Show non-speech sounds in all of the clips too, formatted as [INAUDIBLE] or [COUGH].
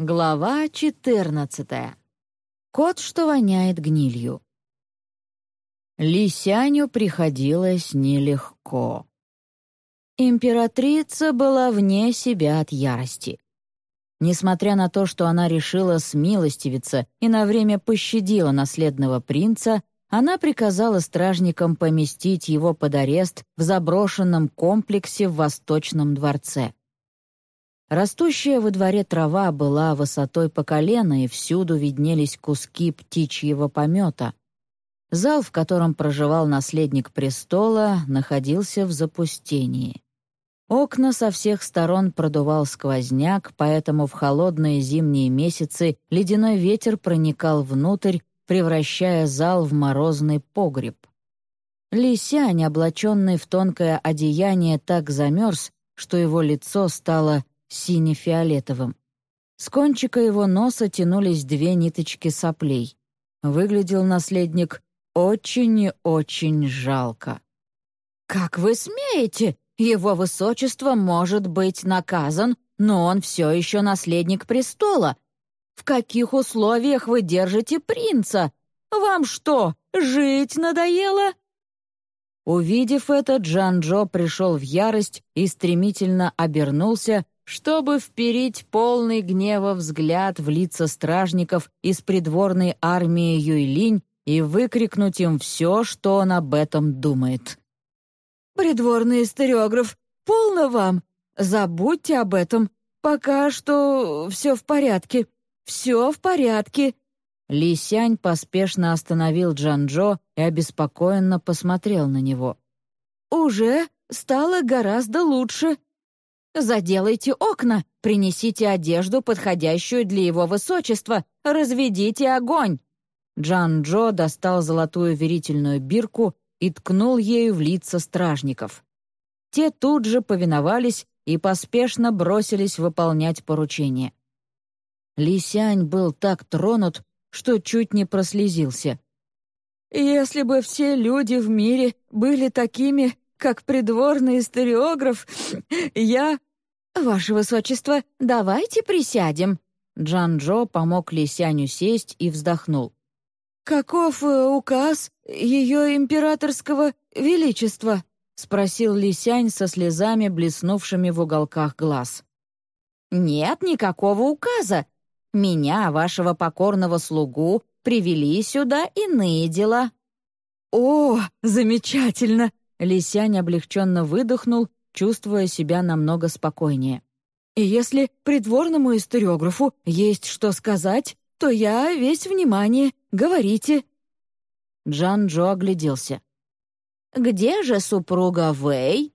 Глава 14. Кот, что воняет гнилью. Лисяню приходилось нелегко. Императрица была вне себя от ярости. Несмотря на то, что она решила смилостивиться и на время пощадила наследного принца, она приказала стражникам поместить его под арест в заброшенном комплексе в Восточном дворце. Растущая во дворе трава была высотой по колено, и всюду виднелись куски птичьего помета. Зал, в котором проживал наследник престола, находился в запустении. Окна со всех сторон продувал сквозняк, поэтому в холодные зимние месяцы ледяной ветер проникал внутрь, превращая зал в морозный погреб. Лисянь, облаченный в тонкое одеяние, так замерз, что его лицо стало сине-фиолетовым. С кончика его носа тянулись две ниточки соплей. Выглядел наследник очень и очень жалко. «Как вы смеете? Его высочество может быть наказан, но он все еще наследник престола. В каких условиях вы держите принца? Вам что, жить надоело?» Увидев это, Джан-Джо пришел в ярость и стремительно обернулся, чтобы вперить полный гнева взгляд в лица стражников из придворной армии Юйлинь и выкрикнуть им все, что он об этом думает. «Придворный историограф, полно вам! Забудьте об этом. Пока что все в порядке. Все в порядке». Ли Сянь поспешно остановил Джанжо и обеспокоенно посмотрел на него. «Уже стало гораздо лучше», Заделайте окна, принесите одежду, подходящую для его высочества, разведите огонь!» Джан Джо достал золотую верительную бирку и ткнул ею в лица стражников. Те тут же повиновались и поспешно бросились выполнять поручение. Лисянь был так тронут, что чуть не прослезился. «Если бы все люди в мире были такими, как придворный историограф, [SNIFFS] я...» «Ваше высочество, давайте присядем». Джан-Джо помог Лисяню сесть и вздохнул. «Каков э, указ ее императорского величества?» — спросил Лисянь со слезами, блеснувшими в уголках глаз. «Нет никакого указа. Меня, вашего покорного слугу, привели сюда иные дела». «О, замечательно!» Лисянь облегченно выдохнул, чувствуя себя намного спокойнее. «И если придворному историографу есть что сказать, то я весь внимание. Говорите». Джан Джо огляделся. «Где же супруга Вэй?»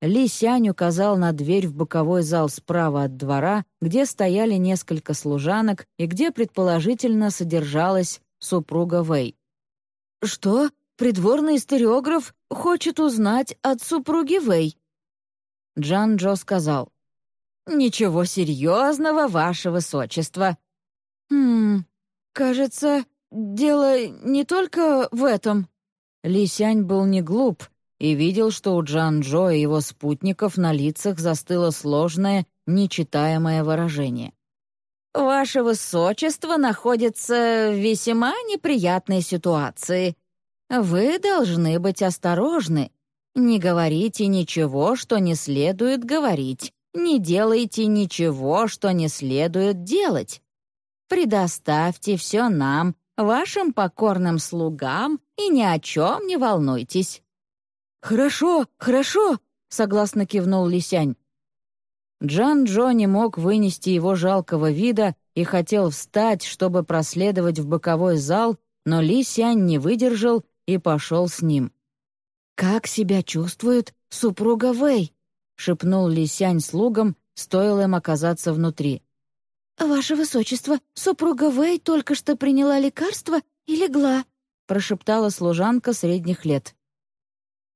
Ли Сянь указал на дверь в боковой зал справа от двора, где стояли несколько служанок и где, предположительно, содержалась супруга Вэй. «Что? Придворный историограф хочет узнать от супруги Вэй». Джан Джо сказал, «Ничего серьезного, ваше высочество». «Хм, кажется, дело не только в этом». Ли Сянь был не глуп и видел, что у Джан Джо и его спутников на лицах застыло сложное, нечитаемое выражение. «Ваше высочество находится в весьма неприятной ситуации», вы должны быть осторожны. Не говорите ничего, что не следует говорить. Не делайте ничего, что не следует делать. Предоставьте все нам, вашим покорным слугам, и ни о чем не волнуйтесь». «Хорошо, хорошо», — согласно кивнул Лисянь. Джан Джо не мог вынести его жалкого вида и хотел встать, чтобы проследовать в боковой зал, но Ли Сянь не выдержал и пошел с ним. «Как себя чувствует супруга Вэй?» — шепнул Лисянь слугам, стоило им оказаться внутри. «Ваше высочество, супруга Вэй только что приняла лекарство и легла», — прошептала служанка средних лет.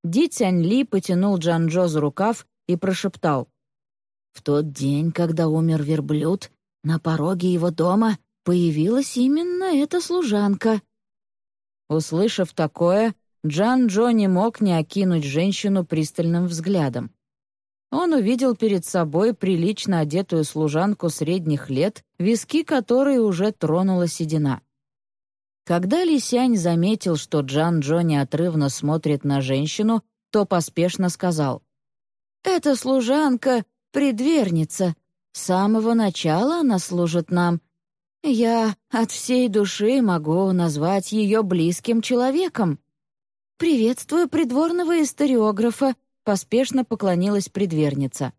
Ди Цянь Ли потянул Джанжо за рукав и прошептал. «В тот день, когда умер верблюд, на пороге его дома появилась именно эта служанка. Услышав такое, Джан Джо не мог не окинуть женщину пристальным взглядом. он увидел перед собой прилично одетую служанку средних лет, виски которой уже тронула седина. Когда Лисянь заметил, что Джан Джо неотрывно смотрит на женщину, то поспешно сказал. «Эта служанка — предверница. С самого начала она служит нам. Я от всей души могу назвать ее близким человеком. Приветствую придворного историографа», — поспешно поклонилась предверница.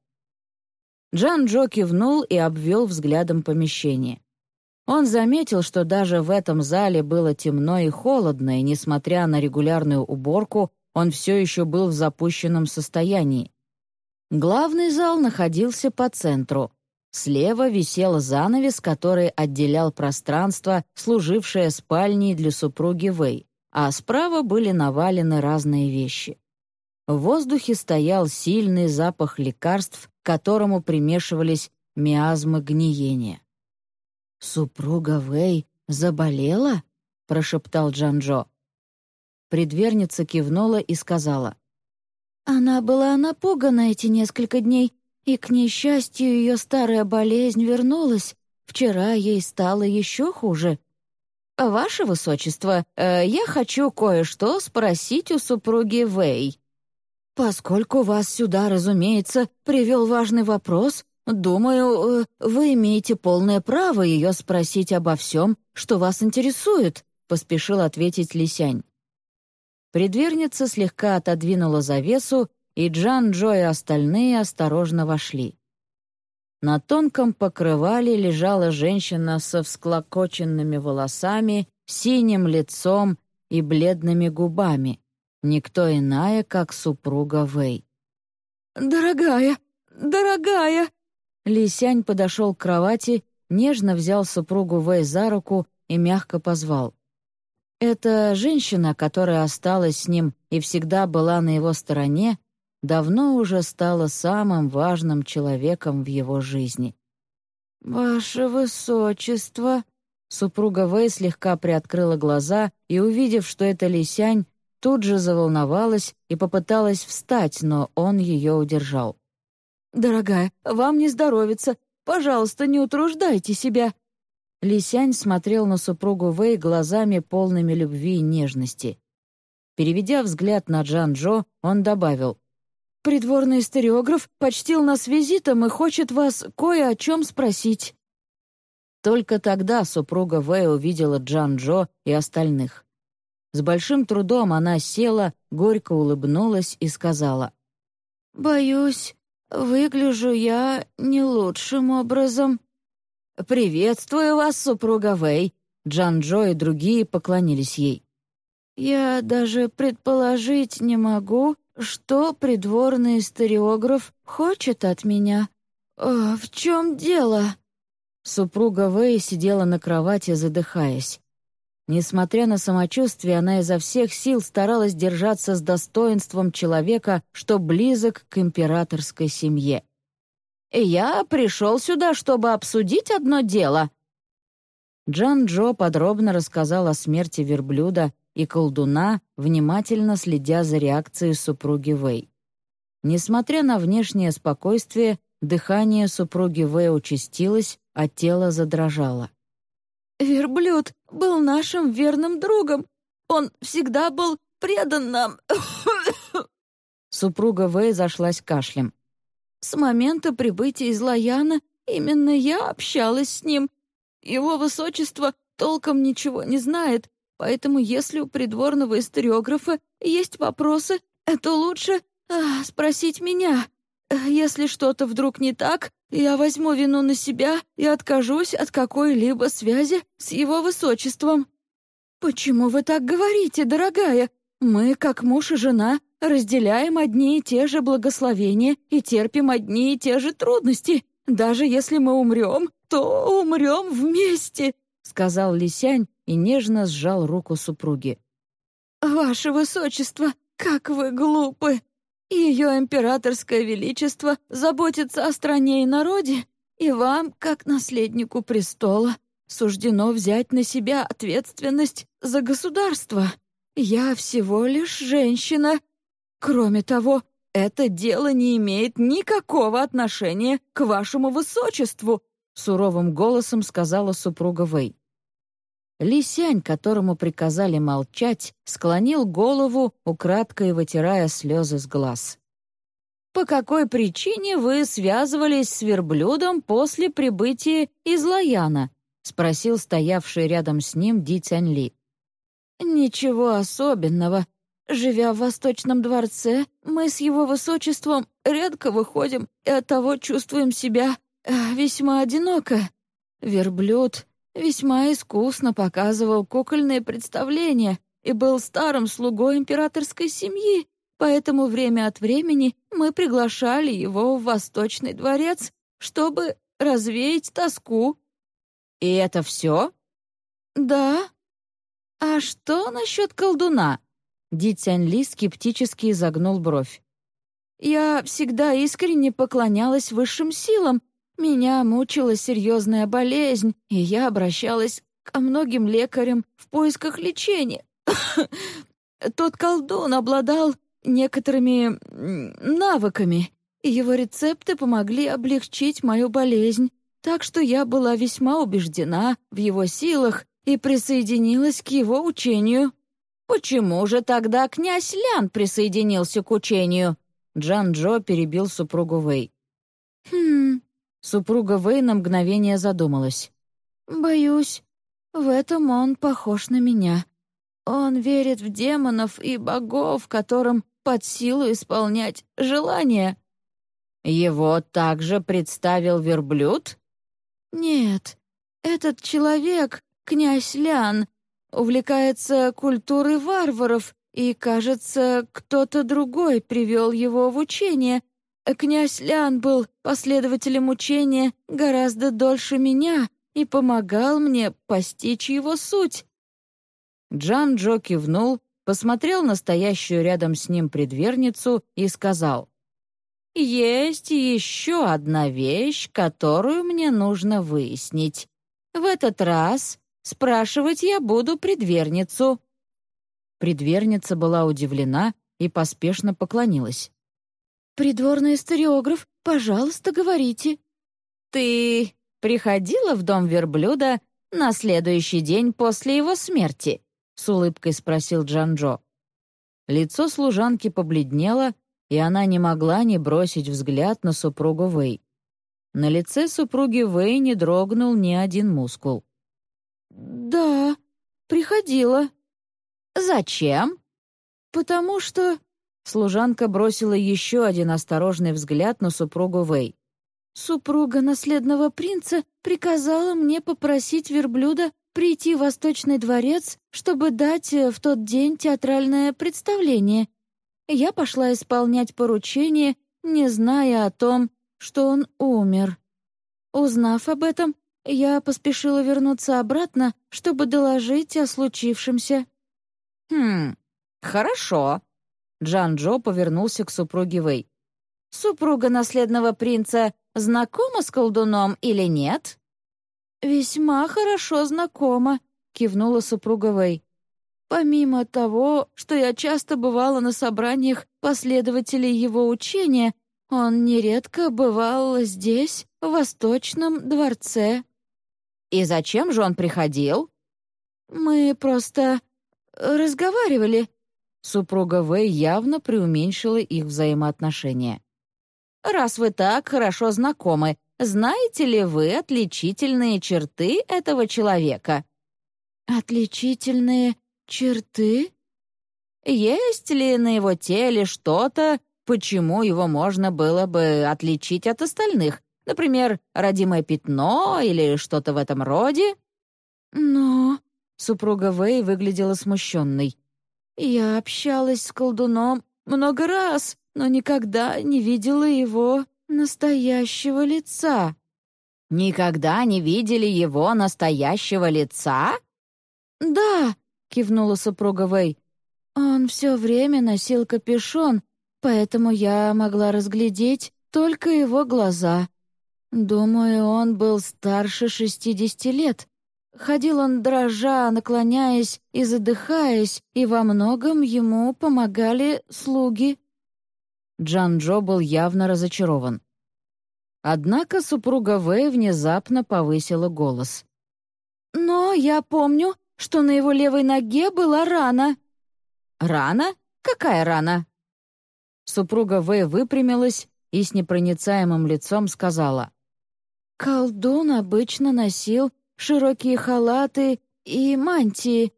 Джан Джо кивнул и обвел взглядом помещение. Он заметил, что даже в этом зале было темно и холодно, и, несмотря на регулярную уборку, он все еще был в запущенном состоянии. Главный зал находился по центру. Слева висел занавес, который отделял пространство, служившее спальней для супруги Вэй, а справа были навалены разные вещи. В воздухе стоял сильный запах лекарств, к которому примешивались миазмы гниения. «Супруга Вэй заболела?» — прошептал Джанжо. Предверница кивнула и сказала. «Она была напугана эти несколько дней, и, к несчастью, ее старая болезнь вернулась. Вчера ей стало еще хуже. Ваше Высочество, э, я хочу кое-что спросить у супруги Вэй». «Поскольку вас сюда, разумеется, привел важный вопрос, «Думаю, э, вы имеете полное право ее спросить обо всем, что вас интересует», — поспешил ответить Лисянь. Предверница слегка отодвинула завесу, и Джан, Джо и остальные осторожно вошли. На тонком покрывале лежала женщина со всклокоченными волосами, синим лицом и бледными губами, никто иная, как супруга Вэй. «Дорогая, дорогая!» Лисянь подошел к кровати, нежно взял супругу Вэй за руку и мягко позвал. Эта женщина, которая осталась с ним и всегда была на его стороне, давно уже стала самым важным человеком в его жизни. «Ваше Высочество!» Супруга Вэй слегка приоткрыла глаза и, увидев, что это Лисянь, тут же заволновалась и попыталась встать, но он ее удержал. «Дорогая, вам не здоровится. Пожалуйста, не утруждайте себя». Лисянь смотрел на супругу Вэй глазами полными любви и нежности. Переведя взгляд на Джан-Джо, он добавил, «Придворный стереограф почтил нас визитом и хочет вас кое о чем спросить». Только тогда супруга Вэй увидела Джан-Джо и остальных. С большим трудом она села, горько улыбнулась и сказала, «Боюсь, «Выгляжу я не лучшим образом». «Приветствую вас, супруга Вэй!» Джан-Джо и другие поклонились ей. «Я даже предположить не могу, что придворный историограф хочет от меня. О, в чем дело?» Супруга Вэй сидела на кровати, задыхаясь. Несмотря на самочувствие, она изо всех сил старалась держаться с достоинством человека, что близок к императорской семье. «Я пришел сюда, чтобы обсудить одно дело». Джан Джо подробно рассказал о смерти верблюда и колдуна, внимательно следя за реакцией супруги Вэй. Несмотря на внешнее спокойствие, дыхание супруги Вэй участилось, а тело задрожало. Верблюд был нашим верным другом. Он всегда был предан нам. [COUGHS] Супруга Вэй зашлась кашлем. С момента прибытия из Лаяна именно я общалась с ним. Его высочество толком ничего не знает, поэтому если у придворного историографа есть вопросы, то лучше а, спросить меня. Если что-то вдруг не так, я возьму вину на себя и откажусь от какой-либо связи с его высочеством». «Почему вы так говорите, дорогая? Мы, как муж и жена, разделяем одни и те же благословения и терпим одни и те же трудности. Даже если мы умрем, то умрем вместе», — сказал Лисянь и нежно сжал руку супруги. «Ваше высочество, как вы глупы!» Ее императорское величество заботится о стране и народе, и вам, как наследнику престола, суждено взять на себя ответственность за государство. Я всего лишь женщина. Кроме того, это дело не имеет никакого отношения к вашему высочеству», суровым голосом сказала супруга Вэй. Лисянь, которому приказали молчать, склонил голову, украдкой вытирая слезы с глаз. «По какой причине вы связывались с верблюдом после прибытия из Лаяна?» — спросил стоявший рядом с ним Ди Цянь «Ничего особенного. Живя в Восточном дворце, мы с его высочеством редко выходим и оттого чувствуем себя э, весьма одиноко. Верблюд весьма искусно показывал кукольные представления и был старым слугой императорской семьи, поэтому время от времени мы приглашали его в Восточный дворец, чтобы развеять тоску». «И это все?» «Да». «А что насчет колдуна?» Ди Цянь скептически изогнул бровь. «Я всегда искренне поклонялась высшим силам. Меня мучила серьезная болезнь, и я обращалась ко многим лекарям в поисках лечения. [COUGHS] Тот колдун обладал некоторыми навыками, и его рецепты помогли облегчить мою болезнь, так что я была весьма убеждена в его силах и присоединилась к его учению». «Почему же тогда князь Лян присоединился к учению?» Джан Джо перебил супругу Вэй. Супруга Вэй на мгновение задумалась. «Боюсь, в этом он похож на меня. Он верит в демонов и богов, которым под силу исполнять желания». «Его также представил верблюд?» «Нет, этот человек, князь Лян, увлекается культурой варваров, и, кажется, кто-то другой привел его в учение. Князь Лян был последователем учения гораздо дольше меня и помогал мне постичь его суть». Джан Джо кивнул, посмотрел на стоящую рядом с ним предверницу и сказал, «Есть еще одна вещь, которую мне нужно выяснить. В этот раз Спрашивать я буду предверницу». Предверница была удивлена и поспешно поклонилась. «Придворный историограф, пожалуйста, говорите». «Ты приходила в дом верблюда на следующий день после его смерти?» — с улыбкой спросил Джанжо. Лицо служанки побледнело, и она не могла не бросить взгляд на супругу Вэй. На лице супруги Вэй не дрогнул ни один мускул. «Да, приходила». «Зачем?» «Потому что...» Служанка бросила еще один осторожный взгляд на супругу Вэй. «Супруга наследного принца приказала мне попросить верблюда прийти в Восточный дворец, чтобы дать э, в тот день театральное представление. Я пошла исполнять поручение, не зная о том, что он умер. Узнав об этом, я поспешила вернуться обратно, чтобы доложить о случившемся». «Хм, хорошо». Джан Джо повернулся к супруге Вэй. «Супруга наследного принца знакома с колдуном или нет?» «Весьма хорошо знакома», — кивнула супруга Вэй. «Помимо того, что я часто бывала на собраниях последователей его учения, он нередко бывал здесь, в Восточном дворце». «И зачем же он приходил?» «Мы просто разговаривали». Супруга Вэй явно преуменьшила их взаимоотношения. «Раз вы так хорошо знакомы, знаете ли вы отличительные черты этого человека?» «Отличительные черты?» «Есть ли на его теле что-то, почему его можно было бы отличить от остальных, Например, родимое пятно или что-то в этом роде?» «Но...» — супруга Вэй выглядела смущенной. «Я общалась с колдуном много раз, но никогда не видела его настоящего лица». «Никогда не видели его настоящего лица?» «Да», — кивнула супруга Вэй. «Он все время носил капюшон, поэтому я могла разглядеть только его глаза. Думаю, он был старше шестидесяти лет. Ходил он дрожа, наклоняясь и задыхаясь, и во многом ему помогали слуги. Джан-Джо был явно разочарован. Однако супруга Вэй внезапно повысила голос. «Но я помню, что на его левой ноге была рана». «Рана? Какая рана?» Супруга Вэй выпрямилась и с непроницаемым лицом сказала. «Колдун обычно носил широкие халаты и мантии.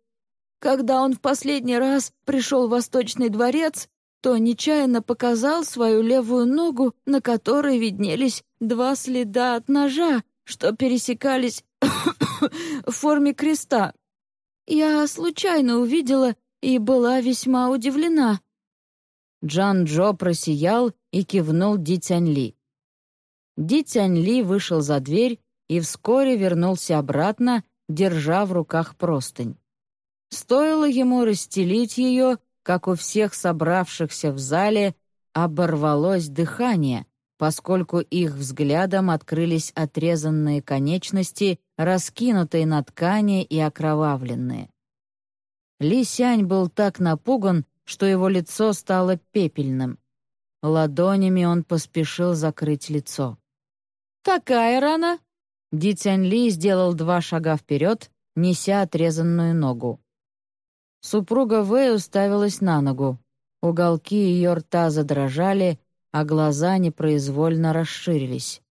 Когда он в последний раз пришел в Восточный дворец, то нечаянно показал свою левую ногу, на которой виднелись два следа от ножа, что пересекались [COUGHS] в форме креста. Я случайно увидела и была весьма удивлена. Джан Джо просиял и кивнул Ди Цянь Ли. Ди Цянь Ли вышел за дверь и вскоре вернулся обратно, держа в руках простынь. Стоило ему расстелить ее, как у всех собравшихся в зале оборвалось дыхание, поскольку их взглядом открылись отрезанные конечности, раскинутые на ткани и окровавленные. Ли Сянь был так напуган, что его лицо стало пепельным. Ладонями он поспешил закрыть лицо. «Какая рана?» Ди Цянь Ли сделал два шага вперед, неся отрезанную ногу. Супруга Вэй уставилась на ногу. Уголки ее рта задрожали, а глаза непроизвольно расширились.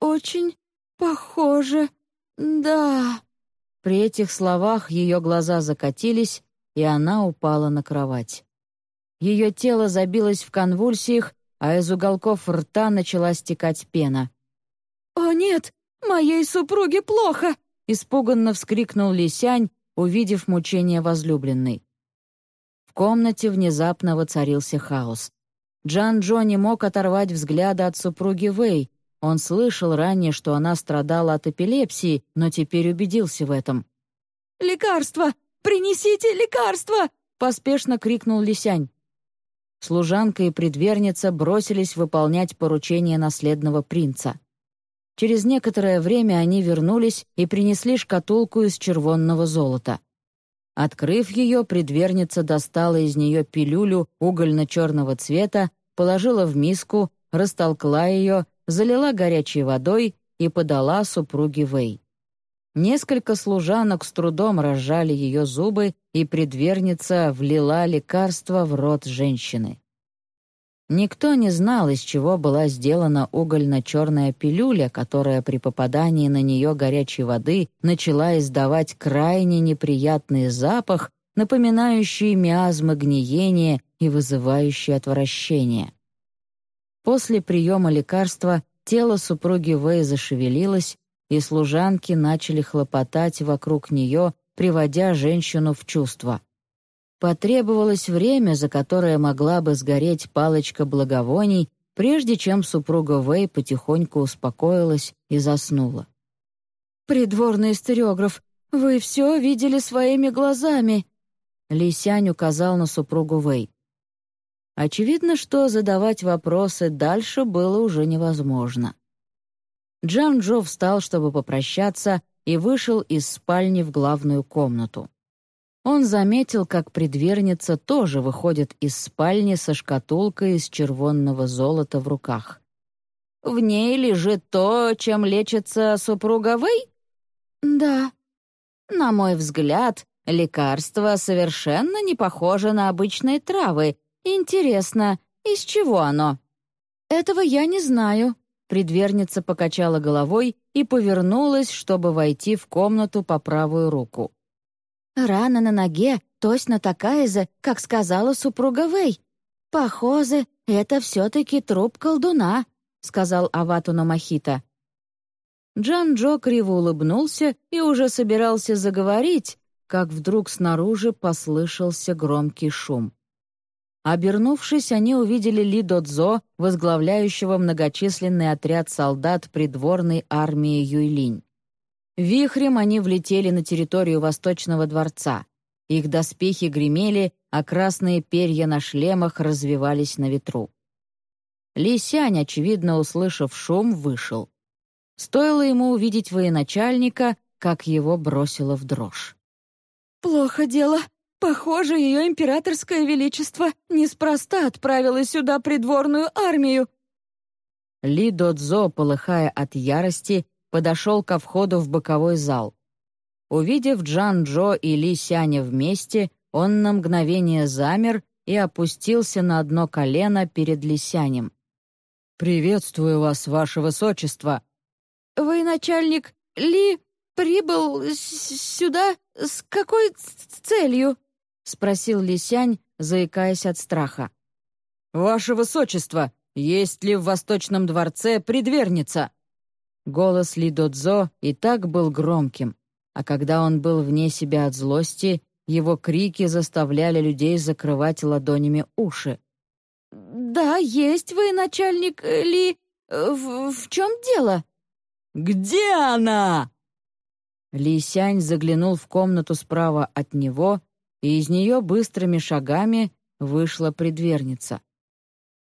«Очень похоже, да». При этих словах ее глаза закатились, и она упала на кровать. Ее тело забилось в конвульсиях, а из уголков рта начала стекать пена. «О нет, моей супруге плохо!» — испуганно вскрикнул Лисянь, увидев мучение возлюбленной. В комнате внезапно воцарился хаос. Джан Джо не мог оторвать взгляда от супруги Вэй. Он слышал ранее, что она страдала от эпилепсии, но теперь убедился в этом. «Лекарство! Принесите лекарство!» — поспешно крикнул Лисянь. Служанка и предверница бросились выполнять поручение наследного принца. Через некоторое время они вернулись и принесли шкатулку из червонного золота. Открыв ее, предверница достала из нее пилюлю угольно-черного цвета, положила в миску, растолкла ее, залила горячей водой и подала супруге Вэй. Несколько служанок с трудом разжали ее зубы, и предверница влила лекарство в рот женщины. Никто не знал, из чего была сделана угольно-черная пилюля, которая при попадании на нее горячей воды начала издавать крайне неприятный запах, напоминающий миазмы гниения и вызывающий отвращение. После приема лекарства тело супруги Вэй зашевелилось, и служанки начали хлопотать вокруг нее, приводя женщину в чувство. Потребовалось время, за которое могла бы сгореть палочка благовоний, прежде чем супруга Вэй потихоньку успокоилась и заснула. «Придворный стереограф, вы все видели своими глазами!» Лисянь указал на супругу Вэй. Очевидно, что задавать вопросы дальше было уже невозможно. Джан Джо встал, чтобы попрощаться, и вышел из спальни в главную комнату. Он заметил, как предверница тоже выходит из спальни со шкатулкой из червонного золота в руках. «В ней лежит то, чем лечится супруга Вэй?» «Да». «На мой взгляд, лекарство совершенно не похоже на обычные травы. Интересно, из чего оно?» «Этого я не знаю», Предверница покачала головой и повернулась, чтобы войти в комнату по правую руку. Рана на ноге точно такая же, как сказала супруга Вэй. Похоже, это все-таки труп колдуна», — сказал Аватуна Махита. Джан Джо криво улыбнулся и уже собирался заговорить, как вдруг снаружи послышался громкий шум. Обернувшись, они увидели Ли Додзо, возглавляющего многочисленный отряд солдат придворной армии Юйлинь. Вихрем они влетели на территорию Восточного дворца. Их доспехи гремели, а красные перья на шлемах развивались на ветру. Ли Сянь, очевидно услышав шум, вышел. Стоило ему увидеть военачальника, как его бросило в дрожь. «Плохо дело, Похоже, ее императорское величество неспроста отправило сюда придворную армию». Ли Додзо, полыхая от ярости, подошел ко входу в боковой зал. Увидев Джан Джо и Ли Сяня вместе, он на мгновение замер и опустился на одно колено перед Лисянем. «Приветствую вас, ваше высочество!» «Вы начальник Ли прибыл сюда с какой целью?» — спросил Лисянь, заикаясь от страха. «Ваше высочество, есть ли в Восточном дворце предверница?» Голос Ли Додзо и так был громким, а когда он был вне себя от злости, его крики заставляли людей закрывать ладонями уши. «Да, есть вы, начальник Ли. В, в чем дело?» «Где она?» Ли Сянь заглянул в комнату справа от него и из нее быстрыми шагами вышла предверница.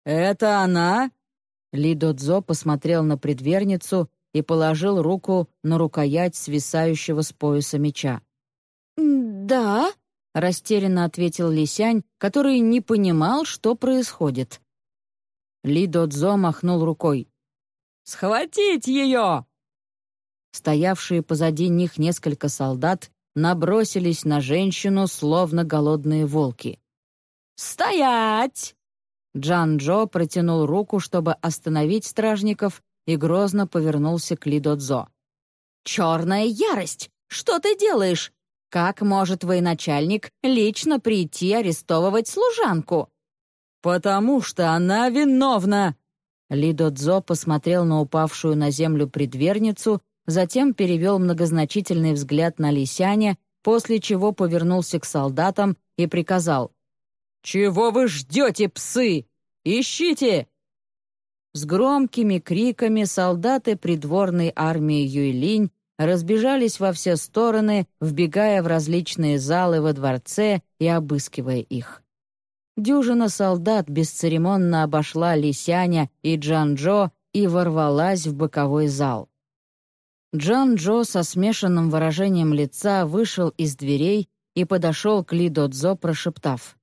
«Это она?» Ли Додзо посмотрел на предверницу и положил руку на рукоять свисающего с пояса меча. «Да», — растерянно ответил Лисянь, который не понимал, что происходит. Ли Додзо махнул рукой. «Схватить ее!» Стоявшие позади них несколько солдат набросились на женщину, словно голодные волки. «Стоять!» Джан-Джо протянул руку, чтобы остановить стражников, и грозно повернулся к Лидодзо. «Черная ярость! Что ты делаешь? Как может военачальник лично прийти арестовывать служанку?» «Потому что она виновна!» Лидодзо посмотрел на упавшую на землю предверницу затем перевел многозначительный взгляд на Лисяня, после чего повернулся к солдатам и приказал. «Чего вы ждете, псы? Ищите!» С громкими криками солдаты придворной армии Юйлинь разбежались во все стороны, вбегая в различные залы во дворце и обыскивая их. Дюжина солдат бесцеремонно обошла Лисяня и Джанжо и ворвалась в боковой зал. Джан Джо со смешанным выражением лица вышел из дверей и подошел к Ли Додзо, прошептав.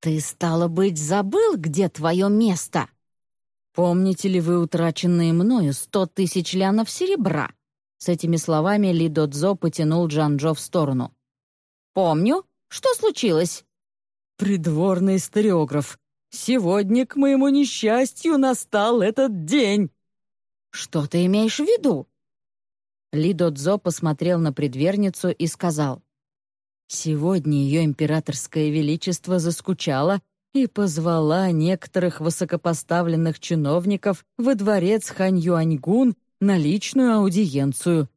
«Ты, стало быть, забыл, где твое место? Помните ли вы утраченные мною сто тысяч лянов серебра?» С этими словами Ли Додзо потянул Джан Джо в сторону. «Помню. Что случилось?» «Придворный историограф. Сегодня, к моему несчастью, настал этот день». «Что ты имеешь в виду?» Ли Додзо посмотрел на предверницу и сказал, «Сегодня ее императорское величество заскучало и позвала некоторых высокопоставленных чиновников во дворец Хань Юаньгун на личную аудиенцию.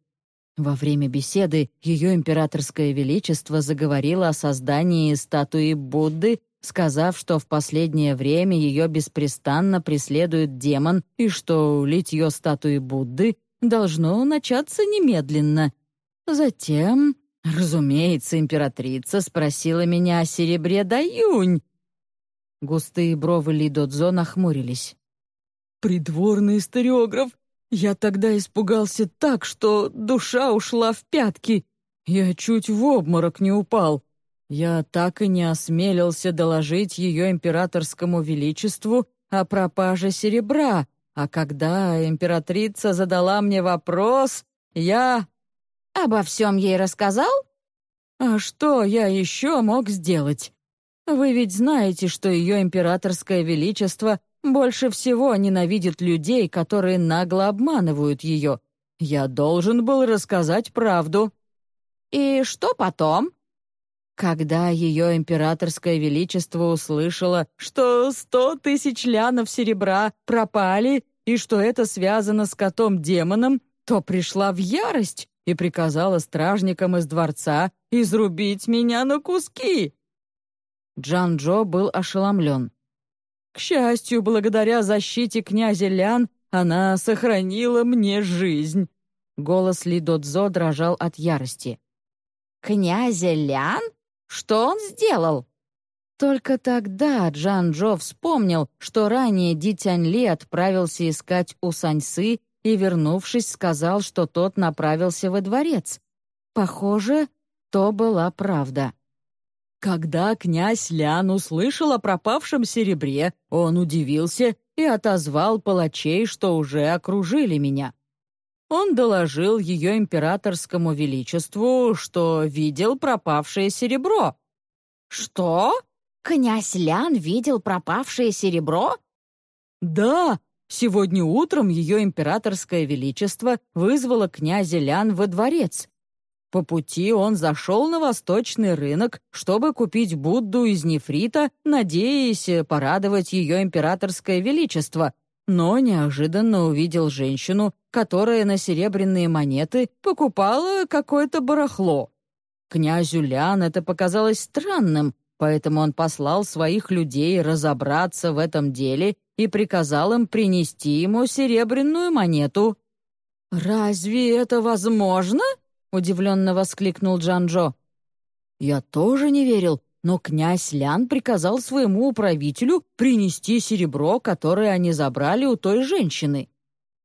Во время беседы ее императорское величество заговорило о создании статуи Будды, сказав, что в последнее время ее беспрестанно преследует демон и что литье статуи Будды должно начаться немедленно. Затем, разумеется, императрица спросила меня о серебре Даюнь. Густые бровы Лидодзо нахмурились. «Придворный историограф! Я тогда испугался так, что душа ушла в пятки. Я чуть в обморок не упал. Я так и не осмелился доложить ее императорскому величеству о пропаже серебра, а когда императрица задала мне вопрос, я... Обо всем ей рассказал? А что я еще мог сделать? Вы ведь знаете, что ее императорское величество больше всего ненавидит людей, которые нагло обманывают ее. Я должен был рассказать правду. И что потом? Когда ее императорское величество услышало, что сто тысяч лянов серебра пропали и что это связано с котом-демоном, то пришла в ярость и приказала стражникам из дворца изрубить меня на куски. Джан-Джо был ошеломлен. К счастью, благодаря защите князя Лян, она сохранила мне жизнь. Голос Ли Додзо дрожал от ярости. «Князя Лян? Что он сделал?» Только тогда Джан Джо вспомнил, что ранее Ди Тянь Ли отправился искать у Саньсы и, вернувшись, сказал, что тот направился во дворец. Похоже, то была правда. Когда князь Лян услышал о пропавшем серебре, он удивился и отозвал палачей, что уже окружили меня. Он доложил ее императорскому величеству, что видел пропавшее серебро. «Что? Князь Лян видел пропавшее серебро?» «Да, сегодня утром ее императорское величество вызвало князя Лян во дворец, по пути он зашел на восточный рынок, чтобы купить Будду из нефрита, надеясь порадовать ее императорское величество, но неожиданно увидел женщину, которая на серебряные монеты покупала какое-то барахло. Князю Лян это показалось странным, поэтому он послал своих людей разобраться в этом деле и приказал им принести ему серебряную монету. «Разве это возможно?» — удивленно воскликнул Джанжо. «Я тоже не верил, но князь Лян приказал своему управителю принести серебро, которое они забрали у той женщины.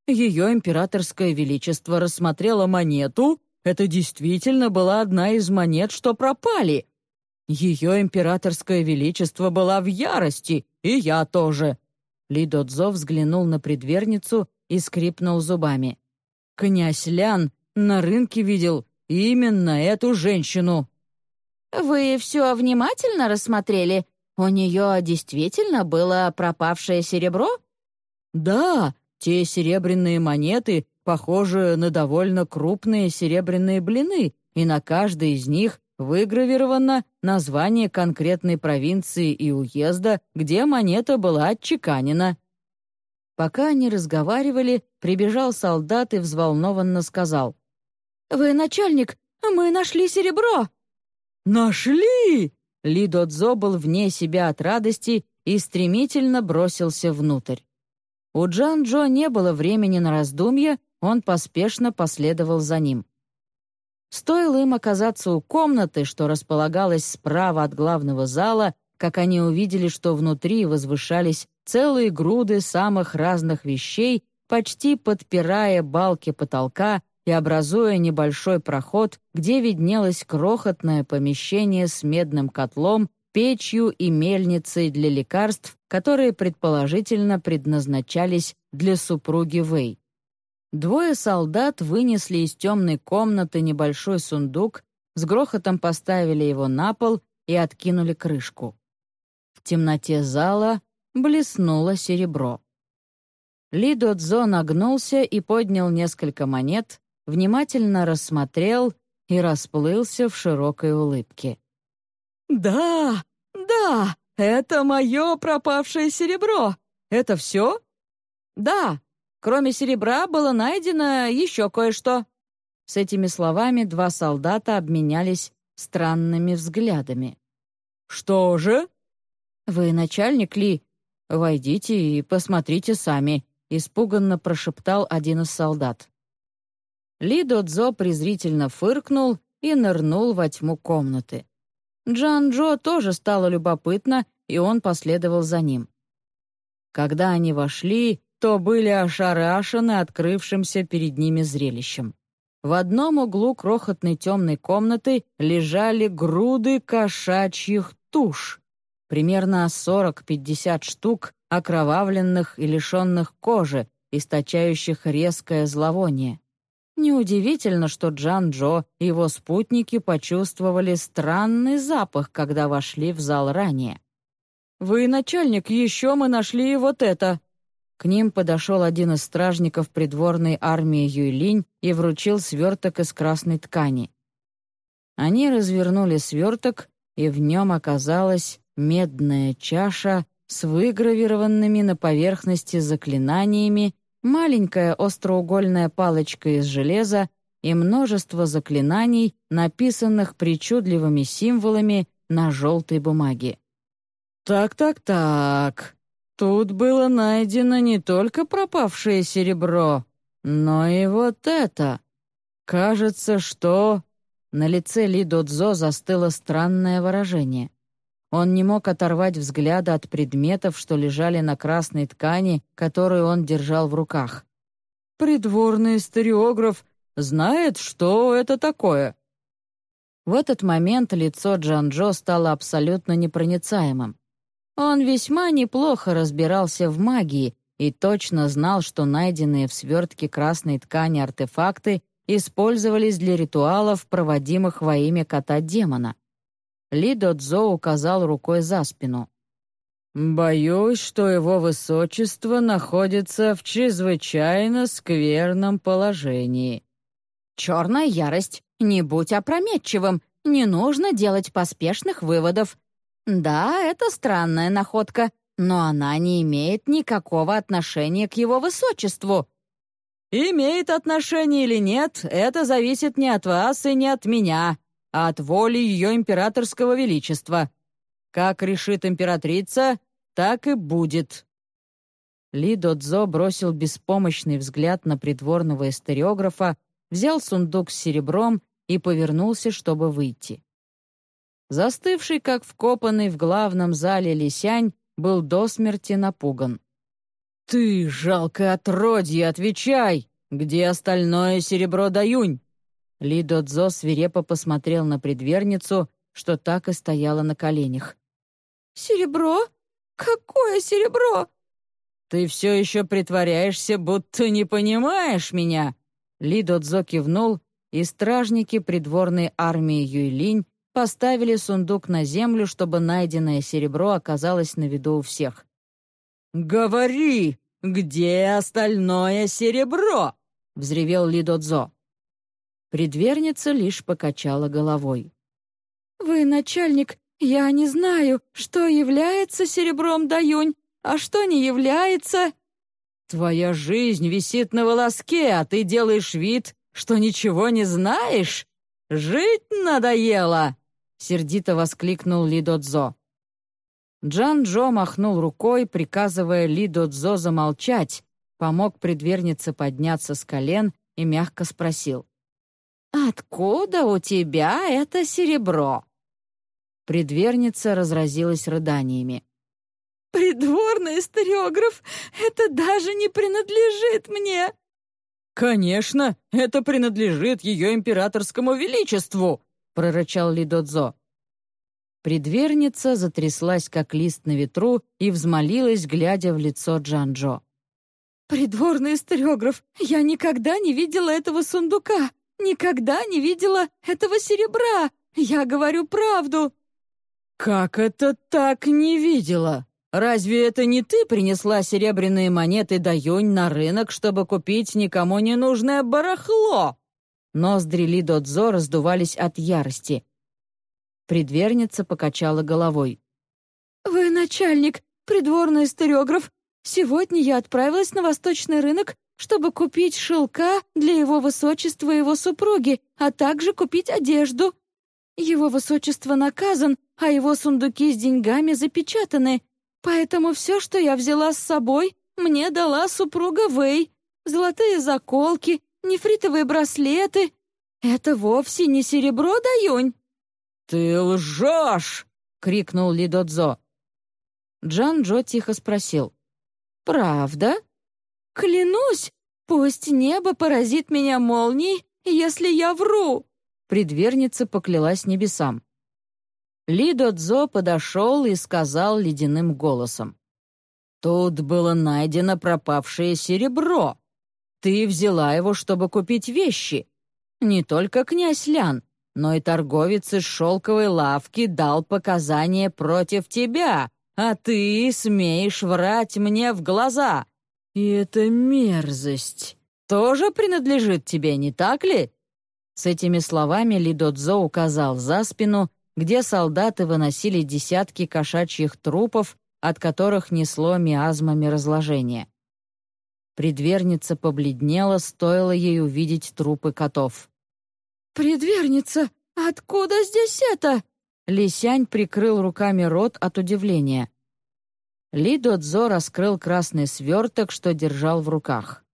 Ее императорское величество рассмотрело монету. Это действительно была одна из монет, что пропали. Ее императорское величество была в ярости, и я тоже». Ли Додзо взглянул на предверницу и скрипнул зубами. «Князь Лян на рынке видел именно эту женщину». «Вы все внимательно рассмотрели? У нее действительно было пропавшее серебро?» «Да, те серебряные монеты похожи на довольно крупные серебряные блины, и на каждой из них выгравировано название конкретной провинции и уезда, где монета была отчеканена». Пока они разговаривали, прибежал солдат и взволнованно сказал. «Вы начальник, мы нашли серебро!» «Нашли!» Ли Додзо был вне себя от радости и стремительно бросился внутрь. У Джан Джо не было времени на раздумья, он поспешно последовал за ним. Стоило им оказаться у комнаты, что располагалась справа от главного зала, как они увидели, что внутри возвышались целые груды самых разных вещей, почти подпирая балки потолка и образуя небольшой проход, где виднелось крохотное помещение с медным котлом, печью и мельницей для лекарств, которые предположительно предназначались для супруги Вэй. Двое солдат вынесли из темной комнаты небольшой сундук, с грохотом поставили его на пол и откинули крышку. В темноте зала блеснуло серебро. Ли Додзо нагнулся и поднял несколько монет, внимательно рассмотрел и расплылся в широкой улыбке. «Да, да, это мое пропавшее серебро. Это все?» «Да, кроме серебра было найдено еще кое-что». С этими словами два солдата обменялись странными взглядами. «Что же?» «Вы начальник Ли? Войдите и посмотрите сами», — испуганно прошептал один из солдат. Ли Додзо презрительно фыркнул и нырнул во тьму комнаты. Джан Джо тоже стало любопытно, и он последовал за ним. Когда они вошли, то были ошарашены открывшимся перед ними зрелищем. В одном углу крохотной темной комнаты лежали груды кошачьих туш, примерно 40-50 штук, окровавленных и лишенных кожи, источающих резкое зловоние. Неудивительно, что Джан-Джо и его спутники почувствовали странный запах, когда вошли в зал ранее. «Вы, начальник, еще мы нашли и вот это!» К ним подошел один из стражников придворной армии Юйлинь и вручил сверток из красной ткани. Они развернули сверток, и в нем оказалась медная чаша с выгравированными на поверхности заклинаниями маленькая остроугольная палочка из железа и множество заклинаний, написанных причудливыми символами на желтой бумаге. «Так-так-так, тут было найдено не только пропавшее серебро, но и вот это. Кажется, что...» На лице Ли Додзо застыло странное выражение. Он не мог оторвать взгляда от предметов, что лежали на красной ткани, которую он держал в руках. «Придворный стереограф знает, что это такое?» В этот момент лицо Джанжо стало абсолютно непроницаемым. Он весьма неплохо разбирался в магии и точно знал, что найденные в свертке красной ткани артефакты использовались для ритуалов, проводимых во имя кота-демона. Ли Додзо указал рукой за спину. «Боюсь, что его высочество находится в чрезвычайно скверном положении». «Черная ярость, не будь опрометчивым, не нужно делать поспешных выводов. Да, это странная находка, но она не имеет никакого отношения к его высочеству». «Имеет отношение или нет, это зависит не от вас и не от меня, а от воли ее императорского величества. Как решит императрица, так и будет». Ли Додзо бросил беспомощный взгляд на придворного историографа, взял сундук с серебром и повернулся, чтобы выйти. Застывший, как вкопанный в главном зале Лисянь, был до смерти напуган. «Ты, жалкое отродье, отвечай! Где остальное серебро Даюнь?» Ли Додзо свирепо посмотрел на предверницу, что так и стояла на коленях. «Серебро? Какое серебро?» «Ты все еще притворяешься, будто не понимаешь меня!» Ли Додзо кивнул, и стражники придворной армии Юйлинь поставили сундук на землю, чтобы найденное серебро оказалось на виду у всех. «Говори, где остальное серебро?» — взревел Ли Додзо. Предверница лишь покачала головой. «Вы, начальник, я не знаю, что является серебром Даюнь, а что не является...» «Твоя жизнь висит на волоске, а ты делаешь вид, что ничего не знаешь? Жить надоело!» — сердито воскликнул Ли Додзо. Джан Джо махнул рукой, приказывая Ли Додзо замолчать, помог предвернице подняться с колен и мягко спросил. «Откуда у тебя это серебро?» Предверница разразилась рыданиями. «Придворный историограф, это даже не принадлежит мне!» «Конечно, это принадлежит ее императорскому величеству!» — прорычал Лидодзо. Предверница затряслась, как лист на ветру, и взмолилась, глядя в лицо Джанжо. «Придворный историограф, я никогда не видела этого сундука, никогда не видела этого серебра. Я говорю правду». «Как это так не видела? Разве это не ты принесла серебряные монеты Даюнь на рынок, чтобы купить никому не нужное барахло?» Ноздри Ли Додзо раздувались от ярости. Предверница покачала головой. «Вы начальник, придворный историограф. Сегодня я отправилась на восточный рынок, чтобы купить шелка для его высочества и его супруги, а также купить одежду. Его высочество наказан, а его сундуки с деньгами запечатаны, поэтому все, что я взяла с собой, мне дала супруга Вэй. Золотые заколки, нефритовые браслеты. Это вовсе не серебро, Даюнь. «Ты лжешь!» — крикнул Лидодзо. Джан-Джо тихо спросил. «Правда? Клянусь, пусть небо поразит меня молнией, если я вру!» Предверница поклялась небесам. Лидодзо подошел и сказал ледяным голосом. «Тут было найдено пропавшее серебро. Ты взяла его, чтобы купить вещи. Не только князь Лян, но и торговец из шелковой лавки дал показания против тебя, а ты смеешь врать мне в глаза. И эта мерзость тоже принадлежит тебе, не так ли?» С этими словами Лидодзо указал за спину, где солдаты выносили десятки кошачьих трупов, от которых несло миазмами разложения. Предверница побледнела, стоило ей увидеть трупы котов. «Предверница, откуда здесь это?» Лисянь прикрыл руками рот от удивления. Ли Додзо раскрыл красный сверток, что держал в руках.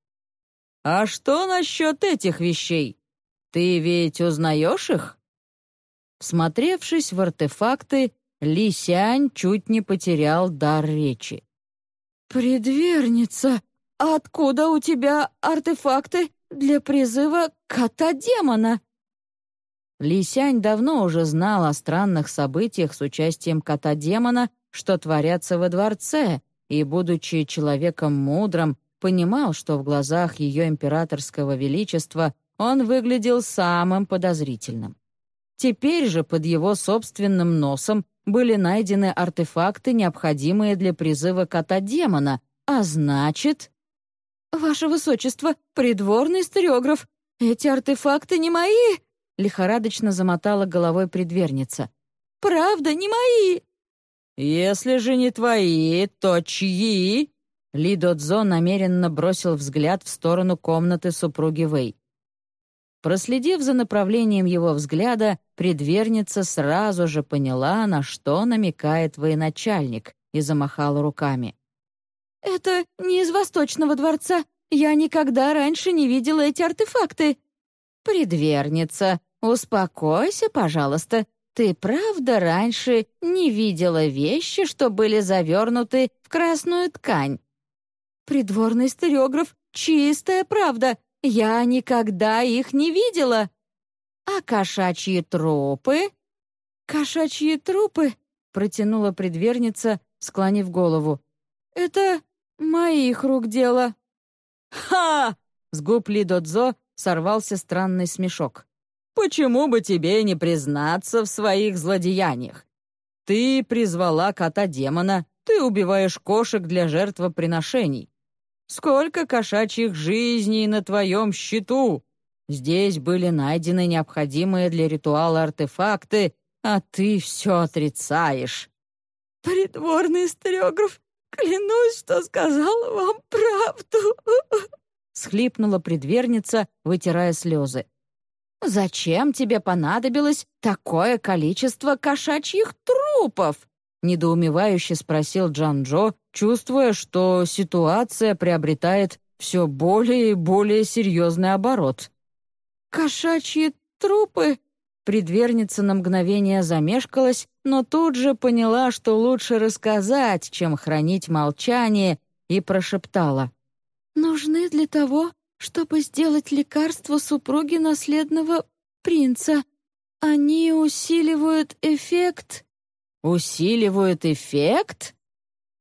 «А что насчет этих вещей? Ты ведь узнаешь их?» Всмотревшись в артефакты, Ли Сянь чуть не потерял дар речи. «Предверница, откуда у тебя артефакты для призыва кота-демона?» Лисянь давно уже знал о странных событиях с участием кота-демона, что творятся во дворце, и, будучи человеком мудрым, понимал, что в глазах ее императорского величества он выглядел самым подозрительным. Теперь же под его собственным носом были найдены артефакты, необходимые для призыва кота-демона, а значит... «Ваше высочество, придворный стереограф, эти артефакты не мои!» Лихорадочно замотала головой предверница. «Правда, не мои!» «Если же не твои, то чьи?» Ли Додзо намеренно бросил взгляд в сторону комнаты супруги Вэй. Проследив за направлением его взгляда, предверница сразу же поняла, на что намекает военачальник, и замахала руками. «Это не из Восточного дворца. Я никогда раньше не видела эти артефакты». «Предверница, успокойся, пожалуйста. Ты правда раньше не видела вещи, что были завернуты в красную ткань?» «Придворный стереограф, чистая правда. Я никогда их не видела». «А кошачьи трупы?» «Кошачьи трупы?» — протянула предверница, склонив голову. «Это моих рук дело». «Ха!» — с губ Лидодзо сорвался странный смешок. «Почему бы тебе не признаться в своих злодеяниях? Ты призвала кота-демона, ты убиваешь кошек для жертвоприношений. Сколько кошачьих жизней на твоем счету? Здесь были найдены необходимые для ритуала артефакты, а ты все отрицаешь». «Придворный стереограф, клянусь, что сказала вам правду!» [LAUGHS] схлипнула предверница, вытирая слезы. «Зачем тебе понадобилось такое количество кошачьих трупов?» недоумевающе спросил Джан-Джо, чувствуя, что ситуация приобретает все более и более серьезный оборот. «Кошачьи трупы?» Предверница на мгновение замешкалась, но тут же поняла, что лучше рассказать, чем хранить молчание, и прошептала нужны для того, чтобы сделать лекарство супруги наследного принца. Они усиливают эффект...» «Усиливают эффект?»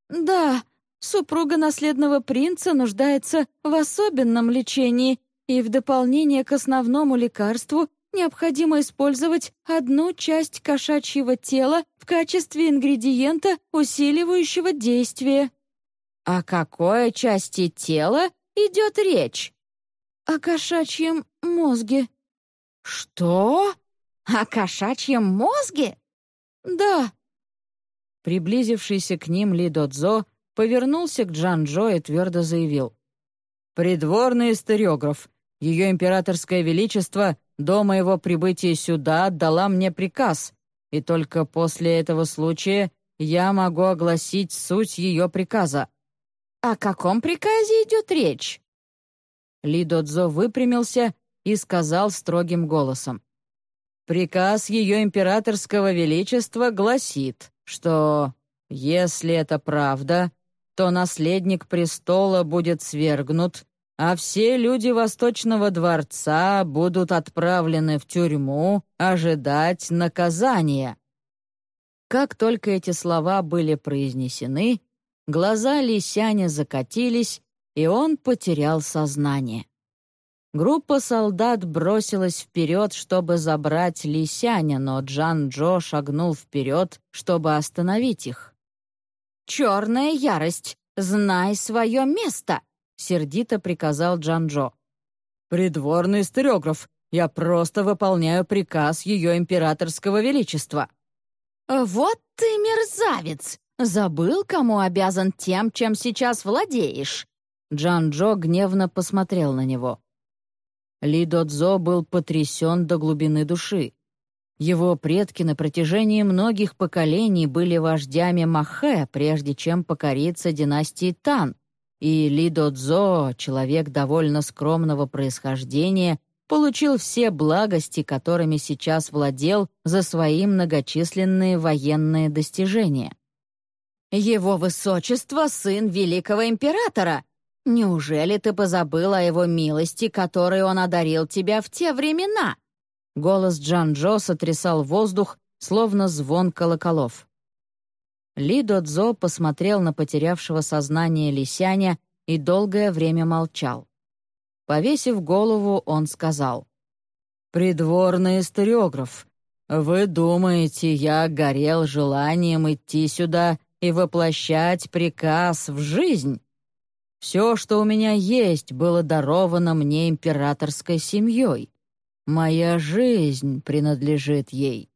«Да, супруга наследного принца нуждается в особенном лечении, и в дополнение к основному лекарству необходимо использовать одну часть кошачьего тела в качестве ингредиента, усиливающего действие». О какой части тела идет речь? О кошачьем мозге. Что? О кошачьем мозге? Да. Приблизившийся к ним Ли Додзо повернулся к Джан-Джо и твердо заявил. «Придворный историограф, ее императорское величество до моего прибытия сюда дала мне приказ, и только после этого случая я могу огласить суть ее приказа. «О каком приказе идет речь?» Ли Додзо выпрямился и сказал строгим голосом. «Приказ Ее Императорского Величества гласит, что, если это правда, то наследник престола будет свергнут, а все люди Восточного дворца будут отправлены в тюрьму ожидать наказания». Как только эти слова были произнесены, Глаза Лисяня закатились, и он потерял сознание. Группа солдат бросилась вперед, чтобы забрать Лисяня, но Джан-Джо шагнул вперед, чтобы остановить их. «Черная ярость! Знай свое место!» — сердито приказал Джан-Джо. «Придворный стереограф, я просто выполняю приказ ее императорского величества». «Вот ты мерзавец! Забыл, кому обязан тем, чем сейчас владеешь?» Джан-Джо гневно посмотрел на него. Ли Додзо был потрясен до глубины души. Его предки на протяжении многих поколений были вождями Махэ, прежде чем покориться династии Тан, и Ли Додзо, человек довольно скромного происхождения, получил все благости, которыми сейчас владел за свои многочисленные военные достижения. «Его высочество — сын великого императора. Неужели ты позабыл о его милости, которой он одарил тебя в те времена?» Голос Джан-Джо сотрясал воздух, словно звон колоколов. Ли Додзо посмотрел на потерявшего сознание Лисяня и долгое время молчал. Повесив голову, он сказал, «Придворный историограф, вы думаете, я горел желанием идти сюда и воплощать приказ в жизнь? Все, что у меня есть, было даровано мне императорской семьей. Моя жизнь принадлежит ей.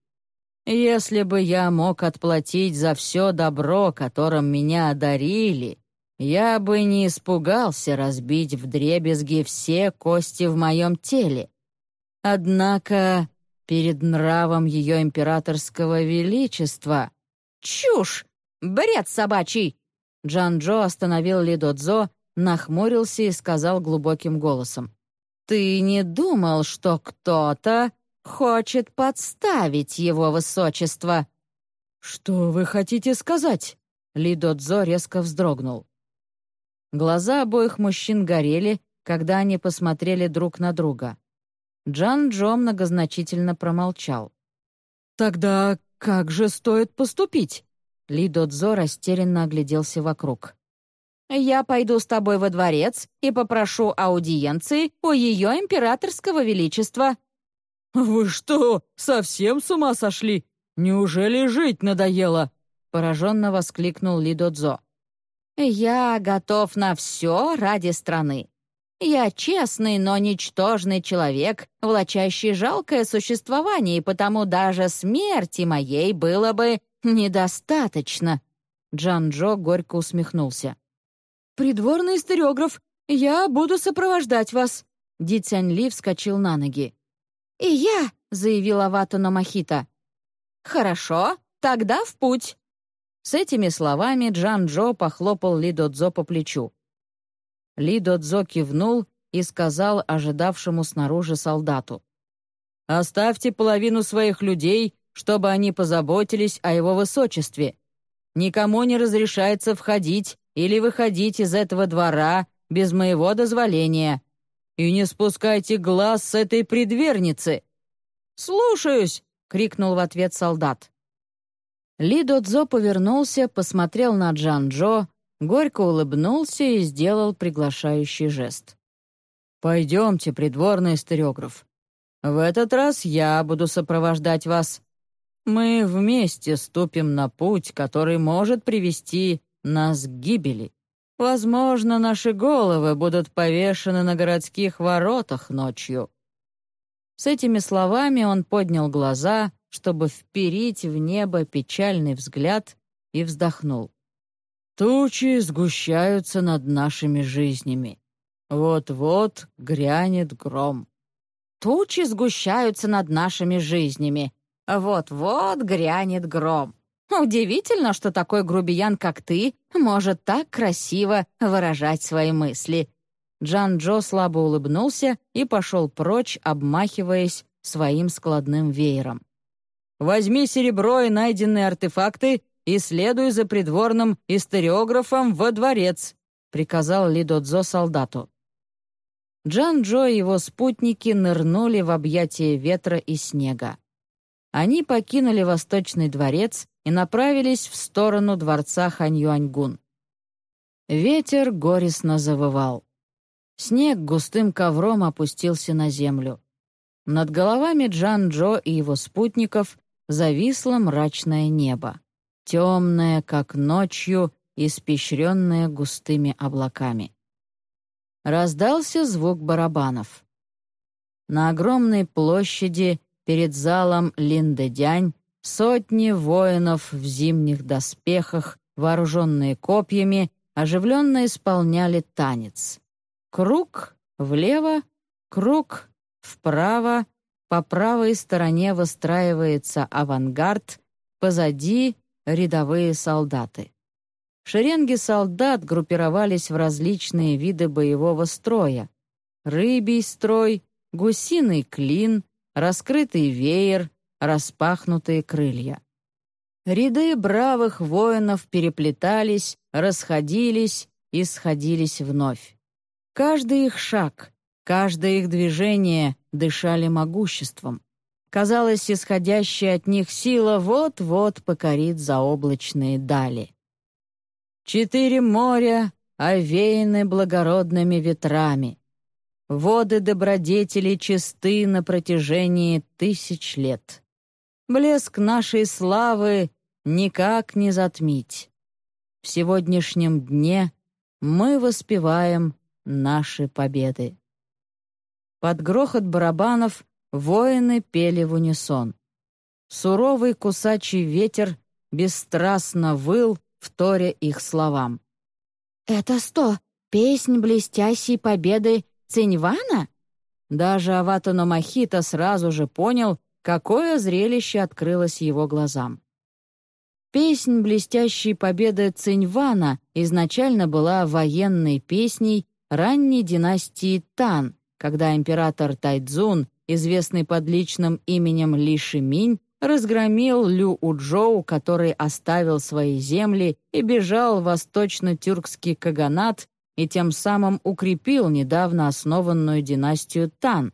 Если бы я мог отплатить за все добро, которым меня одарили, я бы не испугался разбить вдребезги все кости в моем теле. Однако перед нравом ее императорского величества... «Чушь! Бред собачий!» Джан-Джо остановил Лидодзо, нахмурился и сказал глубоким голосом. «Ты не думал, что кто-то хочет подставить его высочество?» «Что вы хотите сказать?» Лидодзо резко вздрогнул. Глаза обоих мужчин горели, когда они посмотрели друг на друга. Джан-Джо многозначительно промолчал. «Тогда как же стоит поступить?» Ли Додзо растерянно огляделся вокруг. «Я пойду с тобой во дворец и попрошу аудиенции у ее императорского величества». «Вы что, совсем с ума сошли? Неужели жить надоело?» пораженно воскликнул Ли Додзо. «Я готов на все ради страны. Я честный, но ничтожный человек, влачащий жалкое существование, и потому даже смерти моей было бы недостаточно». Джан-Джо горько усмехнулся. «Придворный историограф, я буду сопровождать вас». Ди Цянь Ли вскочил на ноги. «И я», — заявила Ватана Махита. «Хорошо, тогда в путь». С этими словами Джан-Джо похлопал Ли Додзо по плечу. Ли Додзо кивнул и сказал ожидавшему снаружи солдату. «Оставьте половину своих людей, чтобы они позаботились о его высочестве. Никому не разрешается входить или выходить из этого двора без моего дозволения. И не спускайте глаз с этой предверницы». «Слушаюсь!» — крикнул в ответ солдат. Ли Додзо повернулся, посмотрел на Джан-Джо, горько улыбнулся и сделал приглашающий жест. «Пойдемте, придворный историограф. В этот раз я буду сопровождать вас. Мы вместе ступим на путь, который может привести нас к гибели. Возможно, наши головы будут повешены на городских воротах ночью». С этими словами он поднял глаза, чтобы вперить в небо печальный взгляд, и вздохнул. Тучи сгущаются над нашими жизнями. Вот-вот грянет гром. Тучи сгущаются над нашими жизнями. Вот-вот грянет гром. Удивительно, что такой грубиян, как ты, может так красиво выражать свои мысли. Джан-Джо слабо улыбнулся и пошел прочь, обмахиваясь своим складным веером. «Возьми серебро и найденные артефакты и следуй за придворным историографом во дворец», — приказал Лидодзо солдату. Джан-Джо и его спутники нырнули в объятия ветра и снега. Они покинули Восточный дворец и направились в сторону дворца Ханьюаньгун. Ветер горестно завывал. Снег густым ковром опустился на землю. Над головами Джан-Джо и его спутников зависло мрачное небо темное, как ночью, испещренное густыми облаками. Раздался звук барабанов. На огромной площади перед залом Линдедянь сотни воинов в зимних доспехах, вооруженные копьями, оживленно исполняли танец. Круг влево, круг вправо, по правой стороне выстраивается авангард, позади рядовые солдаты. Шеренги солдат группировались в различные виды боевого строя. Рыбий строй, гусиный клин, раскрытый веер, распахнутые крылья. Ряды бравых воинов переплетались, расходились и сходились вновь. Каждый их шаг, каждое их движение дышали могуществом. Казалось, исходящая от них сила вот-вот покорит заоблачные дали. Четыре моря овеяны благородными ветрами. Воды добродетели чисты на протяжении тысяч лет. Блеск нашей славы никак не затмить. В сегодняшнем дне мы воспеваем наши победы. Под грохот барабанов воины пели в унисон. Суровый кусачий ветер бесстрастно выл, вторя их словам. «Это сто! Песнь блестящей победы Циньвана?» Даже Аватано Махита сразу же понял, какое зрелище открылось его глазам. Песнь блестящей победы Циньвана изначально была военной песней ранней династии Тан, когда император Тайцзун, известный под личным именем Ли Шиминь, разгромил Лю Уджоу, который оставил свои земли и бежал в восточно-тюркский каганат и тем самым укрепил недавно основанную династию Тан.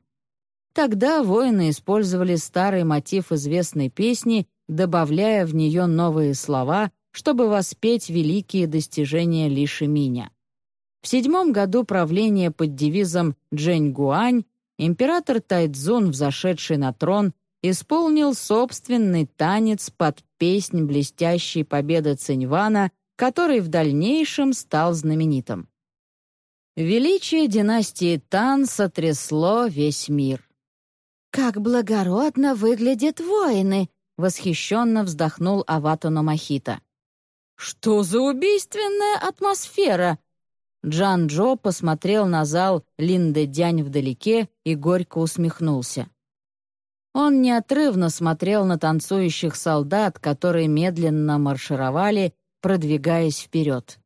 Тогда воины использовали старый мотив известной песни, добавляя в нее новые слова, чтобы воспеть великие достижения Ли Шиминя. В седьмом году правления под девизом «Джэнь Гуань» император Тайцзун, взошедший на трон, исполнил собственный танец под песнь блестящей победы Циньвана, который в дальнейшем стал знаменитым. Величие династии Тан сотрясло весь мир. «Как благородно выглядят воины!» — восхищенно вздохнул Аватано Махита. «Что за убийственная атмосфера?» Джан Джо посмотрел на зал Линды Дянь вдалеке и горько усмехнулся. Он неотрывно смотрел на танцующих солдат, которые медленно маршировали, продвигаясь вперед.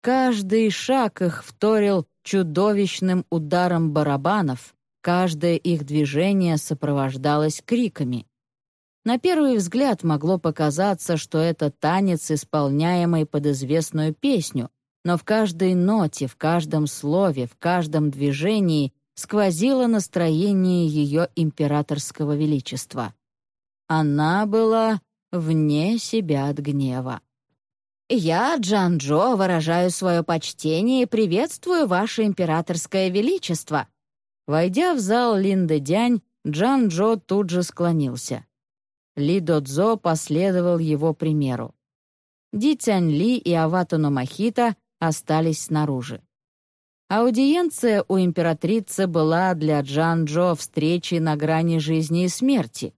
Каждый шаг их вторил чудовищным ударом барабанов, каждое их движение сопровождалось криками. На первый взгляд могло показаться, что это танец, исполняемый под известную песню, но в каждой ноте, в каждом слове, в каждом движении сквозило настроение ее императорского величества. Она была вне себя от гнева. «Я, Джан Джо, выражаю свое почтение и приветствую ваше императорское величество». Войдя в зал Линда Дянь, Джан Джо тут же склонился. Ли Додзо последовал его примеру. Ди Цянь Ли и Аватуно Махита остались снаружи. Аудиенция у императрицы была для Джан-Джо встречей на грани жизни и смерти.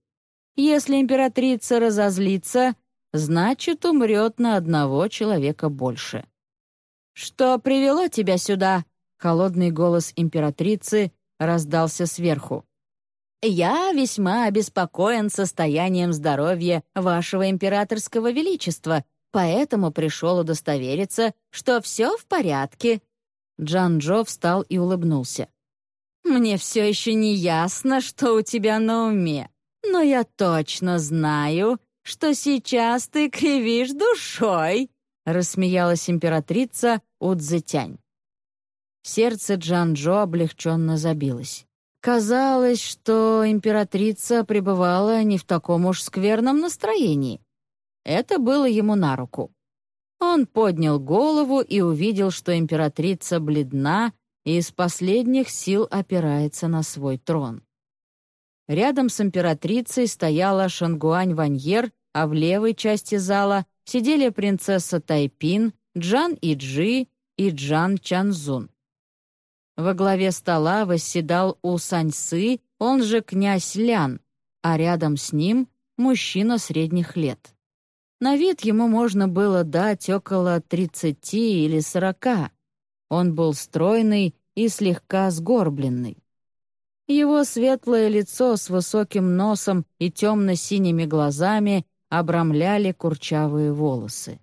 Если императрица разозлится, значит, умрет на одного человека больше. «Что привело тебя сюда?» — холодный голос императрицы раздался сверху. «Я весьма обеспокоен состоянием здоровья вашего императорского величества, поэтому пришел удостовериться, что все в порядке», Джан Джо встал и улыбнулся. «Мне все еще не ясно, что у тебя на уме, но я точно знаю, что сейчас ты кривишь душой», рассмеялась императрица Удзетянь. Сердце Джан Джо облегченно забилось. Казалось, что императрица пребывала не в таком уж скверном настроении. Это было ему на руку. Он поднял голову и увидел, что императрица бледна и из последних сил опирается на свой трон. Рядом с императрицей стояла Шангуань Ваньер, а в левой части зала сидели принцесса Тайпин, Джан Иджи и Джан Чанзун. Во главе стола восседал У Саньсы, он же князь Лян, а рядом с ним мужчина средних лет. На вид ему можно было дать около тридцати или сорока. Он был стройный и слегка сгорбленный. Его светлое лицо с высоким носом и темно-синими глазами обрамляли курчавые волосы.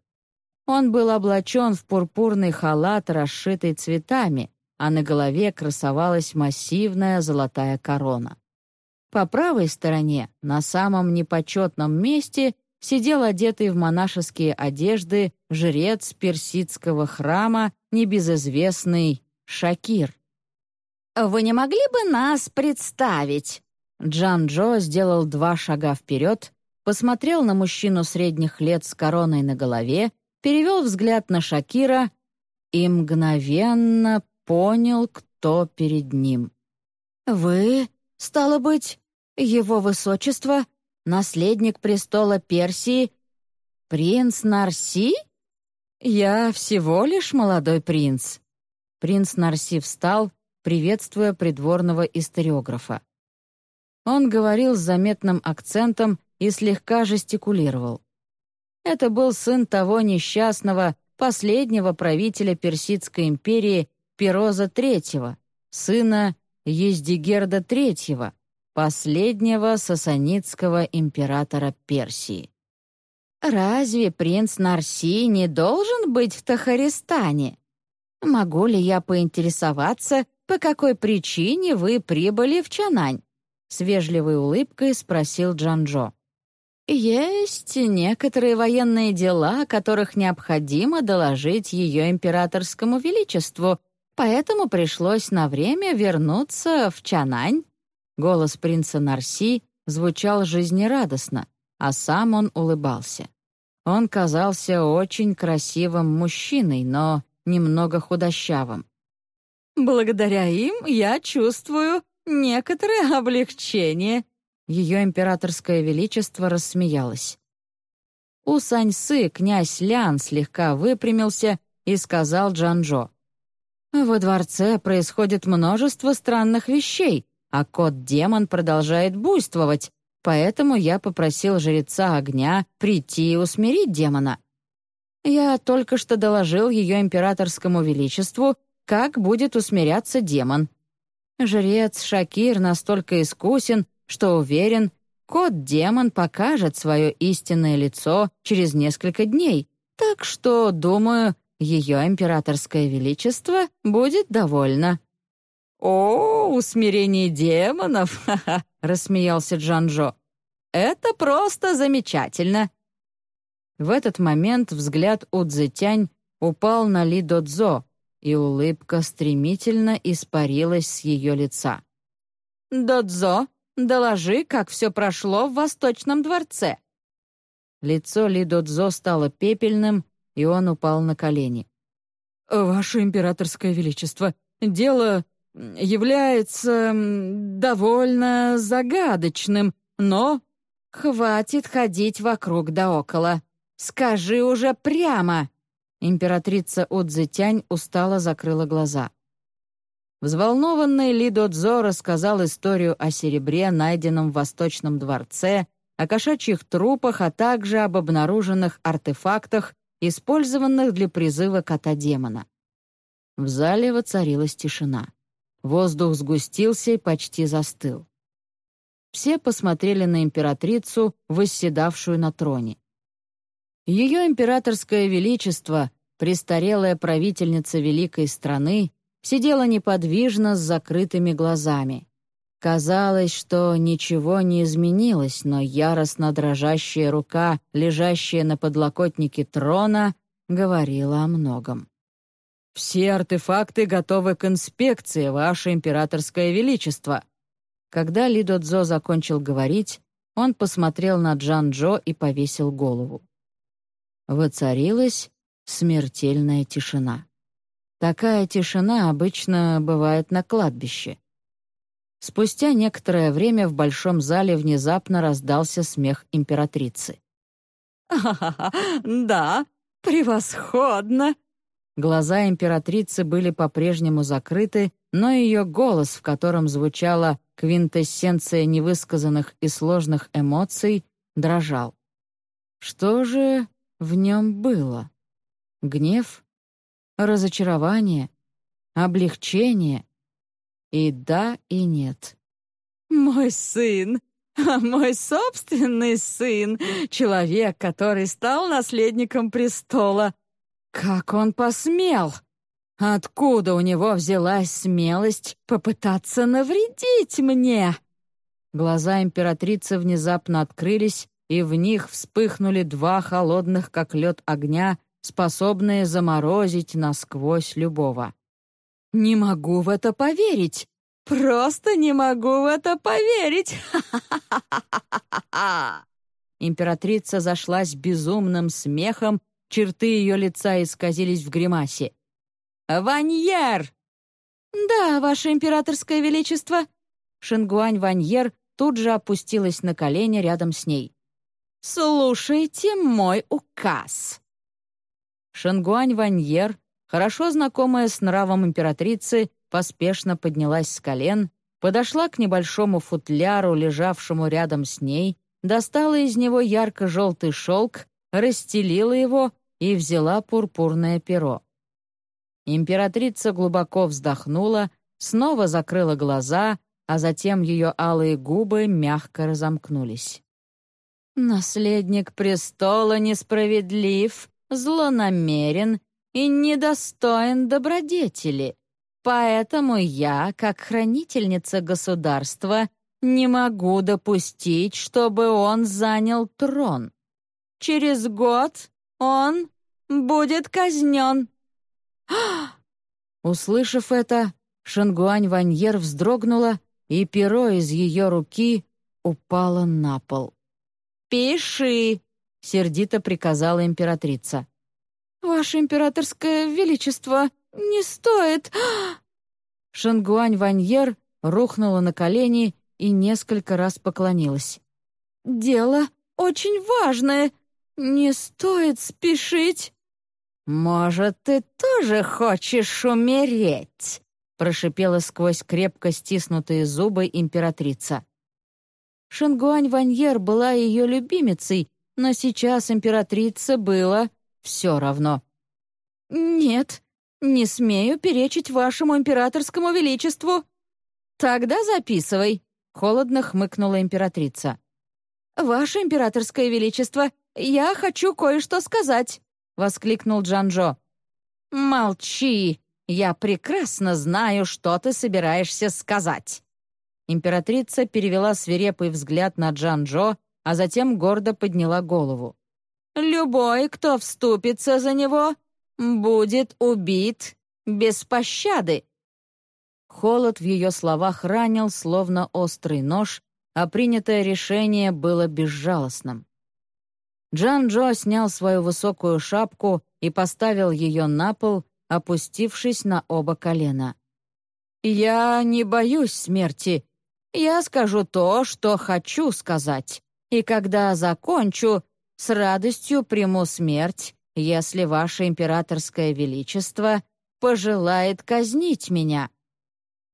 Он был облачен в пурпурный халат, расшитый цветами, а на голове красовалась массивная золотая корона. По правой стороне, на самом непочетном месте, сидел одетый в монашеские одежды жрец персидского храма, небезызвестный Шакир. «Вы не могли бы нас представить?» Джан Джо сделал два шага вперед, посмотрел на мужчину средних лет с короной на голове, перевел взгляд на Шакира и мгновенно понял, кто перед ним. «Вы, стало быть, его высочество, наследник престола Персии, принц Нарси? Я всего лишь молодой принц». Принц Нарси встал, приветствуя придворного историографа. Он говорил с заметным акцентом и слегка жестикулировал. Это был сын того несчастного, последнего правителя Персидской империи Пироза III, сына Ездигерда III, последнего сасанидского императора Персии. «Разве принц Нарси не должен быть в Тахаристане? Могу ли я поинтересоваться, по какой причине вы прибыли в Чанань?» С вежливой улыбкой спросил Джанжо. «Есть некоторые военные дела, о которых необходимо доложить ее императорскому величеству, поэтому пришлось на время вернуться в Чанань». Голос принца Нарси звучал жизнерадостно, а сам он улыбался. Он казался очень красивым мужчиной, но немного худощавым. «Благодаря им я чувствую некоторое облегчение», ее императорское величество рассмеялось. У Саньсы князь Лян слегка выпрямился и сказал Джанжо. «Во дворце происходит множество странных вещей, а кот-демон продолжает буйствовать, поэтому я попросил жреца огня прийти и усмирить демона. Я только что доложил ее императорскому величеству, как будет усмиряться демон. Жрец Шакир настолько искусен, что уверен, кот-демон покажет свое истинное лицо через несколько дней, так что, думаю, ее императорское величество будет довольно». «О, усмирение демонов!» [LAUGHS] — рассмеялся Джанжо. «Это просто замечательно!» В этот момент взгляд Удзетянь упал на Ли Додзо, и улыбка стремительно испарилась с ее лица. «Додзо, Доложи, как все прошло в Восточном дворце». Лицо Лидодзо стало пепельным, и он упал на колени. «Ваше императорское величество, дело является довольно загадочным, но...» «Хватит ходить вокруг да около. Скажи уже прямо!» Императрица Удзетянь устало закрыла глаза. Взволнованный Ли Додзо рассказал историю о серебре, найденном в Восточном дворце, о кошачьих трупах, а также об обнаруженных артефактах, использованных для призыва кота-демона. В зале воцарилась тишина. Воздух сгустился и почти застыл. Все посмотрели на императрицу, восседавшую на троне. Ее императорское величество, престарелая правительница великой страны, сидела неподвижно с закрытыми глазами. Казалось, что ничего не изменилось, но яростно дрожащая рука, лежащая на подлокотнике трона, говорила о многом. «Все артефакты готовы к инспекции, Ваше Императорское Величество!» Когда Лидодзо закончил говорить, он посмотрел на Джан-Джо и повесил голову. Воцарилась смертельная тишина. Такая тишина обычно бывает на кладбище. Спустя некоторое время в большом зале внезапно раздался смех императрицы. «Ха-ха-ха, да, превосходно!» Глаза императрицы были по-прежнему закрыты, но ее голос, в котором звучала квинтэссенция невысказанных и сложных эмоций, дрожал. Что же в нем было? Гнев? разочарование, облегчение и да, и нет. «Мой сын! Мой собственный сын! Человек, который стал наследником престола! Как он посмел! Откуда у него взялась смелость попытаться навредить мне?» Глаза императрицы внезапно открылись, и в них вспыхнули два холодных, как лед огня, способные заморозить насквозь любого. «Не могу в это поверить! Просто не могу в это поверить! [LAUGHS] Императрица зашлась безумным смехом, черты ее лица исказились в гримасе. «Ваньер!» «Да, ваше императорское величество!» Шингуань Ваньер тут же опустилась на колени рядом с ней. «Слушайте мой указ!» Шингуань Ваньер, хорошо знакомая с нравом императрицы, поспешно поднялась с колен, подошла к небольшому футляру, лежавшему рядом с ней, достала из него ярко-желтый шелк, расстелила его и взяла пурпурное перо. Императрица глубоко вздохнула, снова закрыла глаза, а затем ее алые губы мягко разомкнулись. «Наследник престола несправедлив, злонамерен и недостоин добродетели. Поэтому я, как хранительница государства, не могу допустить, чтобы он занял трон. Через год он будет казнен». [GASPS] Услышав это, Шангуань Ваньер вздрогнула, и перо из ее руки упало на пол. «Пиши!» — сердито приказала императрица. «Ваше императорское величество, не стоит!» Шангуань Ваньер рухнула на колени и несколько раз поклонилась. «Дело очень важное. Не стоит спешить». «Может, ты тоже хочешь умереть?» прошипела сквозь крепко стиснутые зубы императрица. Шангуань Ваньер была ее любимицей, но сейчас императрице было все равно. «Нет, не смею перечить вашему императорскому величеству». «Тогда записывай», — холодно хмыкнула императрица. «Ваше императорское величество, я хочу кое-что сказать», — воскликнул Джанжо. «Молчи!» Я прекрасно знаю, что ты собираешься сказать». Императрица перевела свирепый взгляд на Джан-Джо, а затем гордо подняла голову. «Любой, кто вступится за него, будет убит без пощады». Холод в ее словах ранил, словно острый нож, а принятое решение было безжалостным. Джан-Джо снял свою высокую шапку и поставил ее на пол, опустившись на оба колена. «Я не боюсь смерти. Я скажу то, что хочу сказать. И когда закончу, с радостью приму смерть, если ваше императорское величество пожелает казнить меня».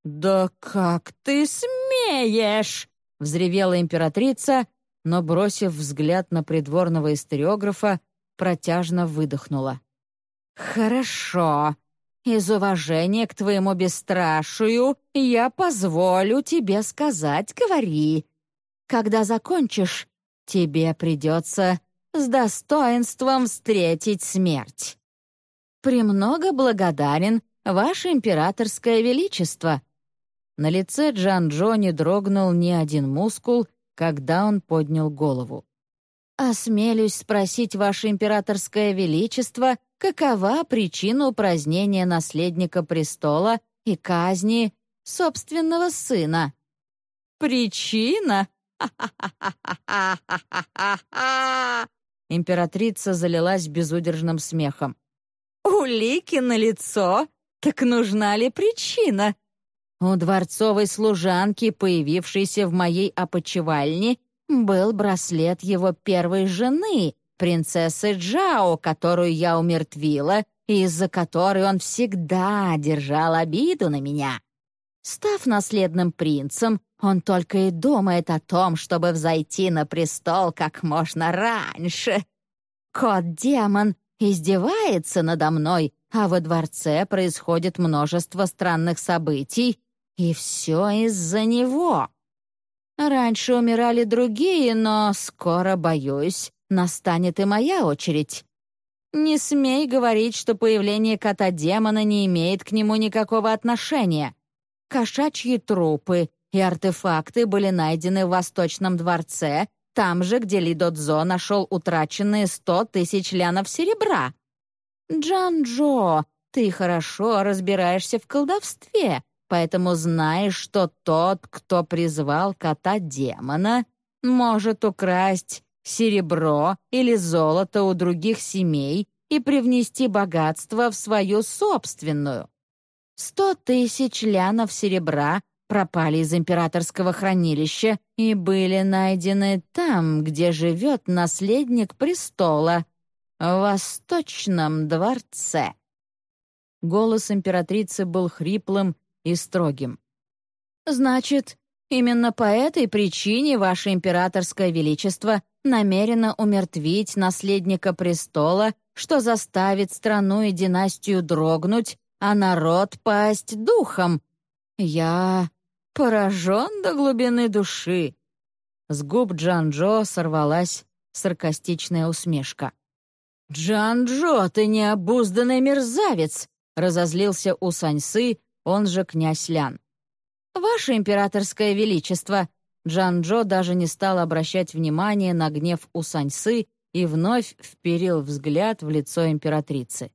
«Да как ты смеешь!» — взревела императрица, но, бросив взгляд на придворного историографа, протяжно выдохнула. «Хорошо. Из уважения к твоему бесстрашию я позволю тебе сказать, говори. Когда закончишь, тебе придется с достоинством встретить смерть. Премного благодарен, ваше императорское величество». На лице Джан-Джо не дрогнул ни один мускул, когда он поднял голову. «Осмелюсь спросить, ваше императорское величество, какова причина упразднения наследника престола и казни собственного сына?» «Причина?» [LAUGHS] Императрица залилась безудержным смехом. «Улики на лицо? Так нужна ли причина? У дворцовой служанки, появившейся в моей опочивальне, был браслет его первой жены, принцессы Джао, которую я умертвила, из-за которой он всегда держал обиду на меня. Став наследным принцем, он только и думает о том, чтобы взойти на престол как можно раньше. Кот-демон издевается надо мной, а во дворце происходит множество странных событий, и все из-за него. Раньше умирали другие, но скоро, боюсь, настанет и моя очередь. Не смей говорить, что появление кота-демона не имеет к нему никакого отношения. Кошачьи трупы и артефакты были найдены в Восточном дворце, там же, где Лидодзо нашел утраченные сто тысяч лянов серебра. Джан-Джо, ты хорошо разбираешься в колдовстве, поэтому знаешь, что тот, кто призвал кота-демона, может украсть серебро или золото у других семей и привнести богатство в свою собственную. Сто тысяч лянов серебра пропали из императорского хранилища и были найдены там, где живет наследник престола, в Восточном дворце. Голос императрицы был хриплым и строгим. «Значит, именно по этой причине Ваше Императорское Величество намерено умертвить наследника престола, что заставит страну и династию дрогнуть, а народ пасть духом. Я поражен до глубины души». С губ Джан-Джо сорвалась саркастичная усмешка. «Джан-Джо, ты необузданный мерзавец!» — разозлился у Саньсы, он же князь Лян. «Ваше императорское величество!» Джан-Джо даже не стал обращать внимания на гнев у Саньсы и вновь вперил взгляд в лицо императрицы.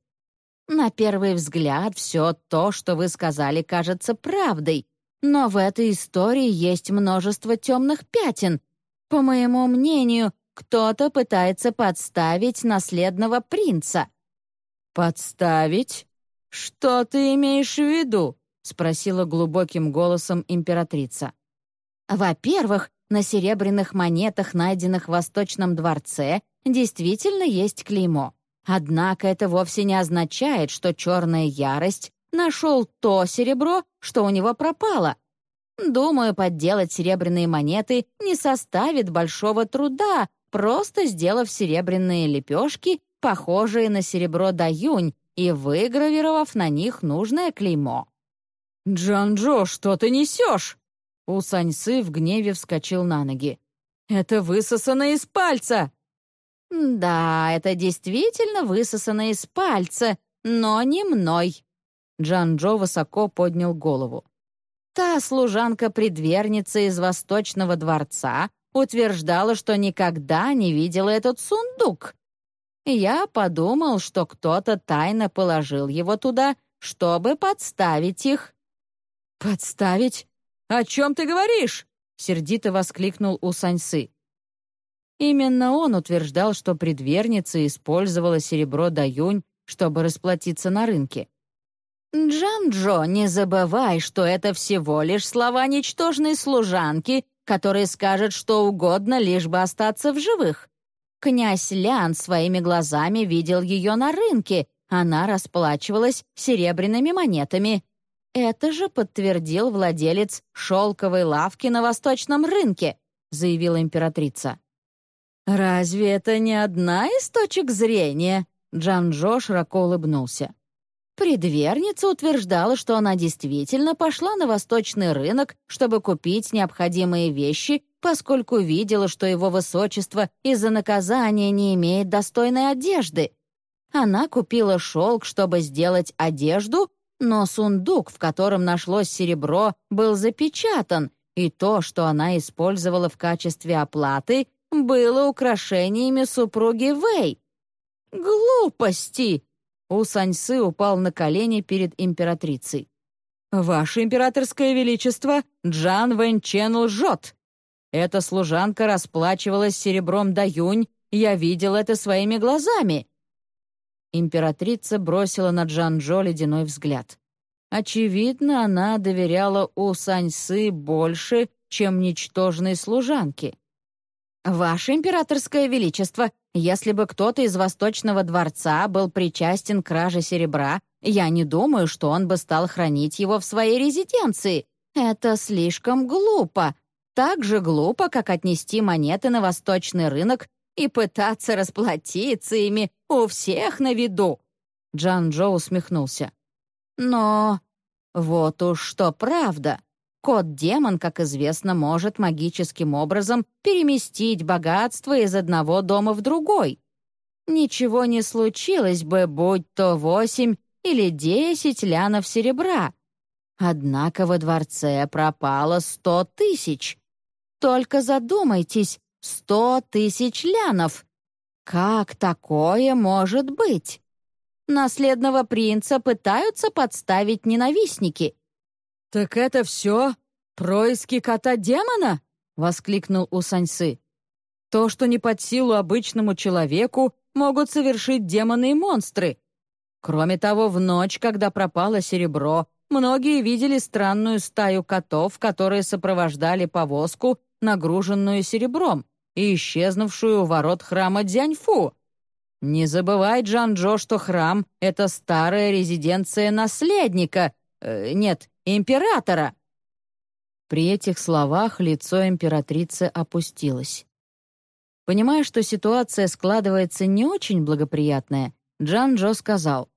«На первый взгляд все то, что вы сказали, кажется правдой, но в этой истории есть множество темных пятен. По моему мнению, кто-то пытается подставить наследного принца». «Подставить? Что ты имеешь в виду?» — спросила глубоким голосом императрица. «Во-первых, на серебряных монетах, найденных в Восточном дворце, действительно есть клеймо. Однако это вовсе не означает, что черная ярость нашел то серебро, что у него пропало. Думаю, подделать серебряные монеты не составит большого труда, просто сделав серебряные лепешки, похожие на серебро даюнь, и выгравировав на них нужное клеймо. «Джан-Джо, что ты несешь?» У Саньсы в гневе вскочил на ноги. «Это высосано из пальца!» «Да, это действительно высосано из пальца, но не мной». Джан-Джо высоко поднял голову. Та служанка-предверница из Восточного дворца утверждала, что никогда не видела этот сундук. Я подумал, что кто-то тайно положил его туда, чтобы подставить их. «Подставить? О чем ты говоришь?» — сердито воскликнул у Саньсы. Именно он утверждал, что предверница использовала серебро Даюнь, чтобы расплатиться на рынке. «Джан-Джо, не забывай, что это всего лишь слова ничтожной служанки, который скажет что угодно, лишь бы остаться в живых. Князь Лян своими глазами видел ее на рынке, она расплачивалась серебряными монетами. Это же подтвердил владелец шелковой лавки на восточном рынке, заявила императрица. «Разве это не одна из точек зрения?» Джан-Джо широко улыбнулся. Предверница утверждала, что она действительно пошла на восточный рынок, чтобы купить необходимые вещи, поскольку видела, что его высочество из-за наказания не имеет достойной одежды. Она купила шелк, чтобы сделать одежду, но сундук, в котором нашлось серебро, был запечатан, и то, что она использовала в качестве оплаты, было украшениями супруги Вэй. «Глупости!» У Саньсы упал на колени перед императрицей. «Ваше императорское величество, Джан Вэньчен лжет. Эта служанка расплачивалась серебром Даюнь, я видел это своими глазами». Императрица бросила на Джан-Джо ледяной взгляд. Очевидно, она доверяла У Саньсы больше, чем ничтожной служанке. «Ваше императорское величество, если бы кто-то из Восточного дворца был причастен к краже серебра, я не думаю, что он бы стал хранить его в своей резиденции. Это слишком глупо. Так же глупо, как отнести монеты на восточный рынок и пытаться расплатиться ими у всех на виду». Джан Джо усмехнулся. «Но вот уж что правда. Кот-демон, как известно, может магическим образом переместить богатство из одного дома в другой. Ничего не случилось бы, будь то восемь или десять лянов серебра. Однако во дворце пропало сто тысяч. Только задумайтесь, сто тысяч лянов. Как такое может быть? Наследного принца пытаются подставить ненавистники — «Так это все? Происки кота-демона?» — воскликнул Усаньсы. «То, что не под силу обычному человеку, могут совершить демоны и монстры. Кроме того, в ночь, когда пропало серебро, многие видели странную стаю котов, которые сопровождали повозку, нагруженную серебром, и исчезнувшую у ворот храма Дзяньфу. Не забывай, Джан-Джо, что храм — это старая резиденция наследника, э, нет, императора». При этих словах лицо императрицы опустилось. Понимая, что ситуация складывается не очень благоприятная, Джан-Джо сказал,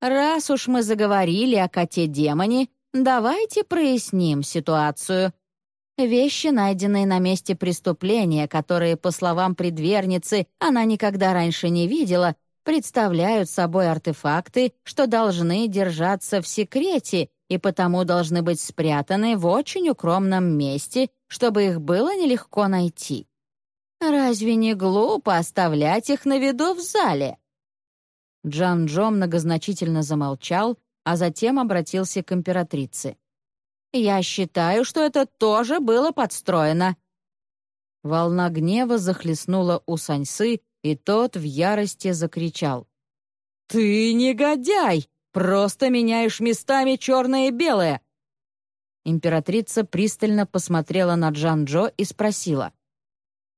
«Раз уж мы заговорили о коте-демоне, давайте проясним ситуацию. Вещи, найденные на месте преступления, которые, по словам предверницы, она никогда раньше не видела, представляют собой артефакты, что должны держаться в секрете и потому должны быть спрятаны в очень укромном месте, чтобы их было нелегко найти. Разве не глупо оставлять их на виду в зале? Джан-Джо многозначительно замолчал, а затем обратился к императрице. Я считаю, что это тоже было подстроено». Волна гнева захлестнула у Саньсы, и тот в ярости закричал. «Ты негодяй! Просто меняешь местами черное и белое!» Императрица пристально посмотрела на Джан-Джо и спросила.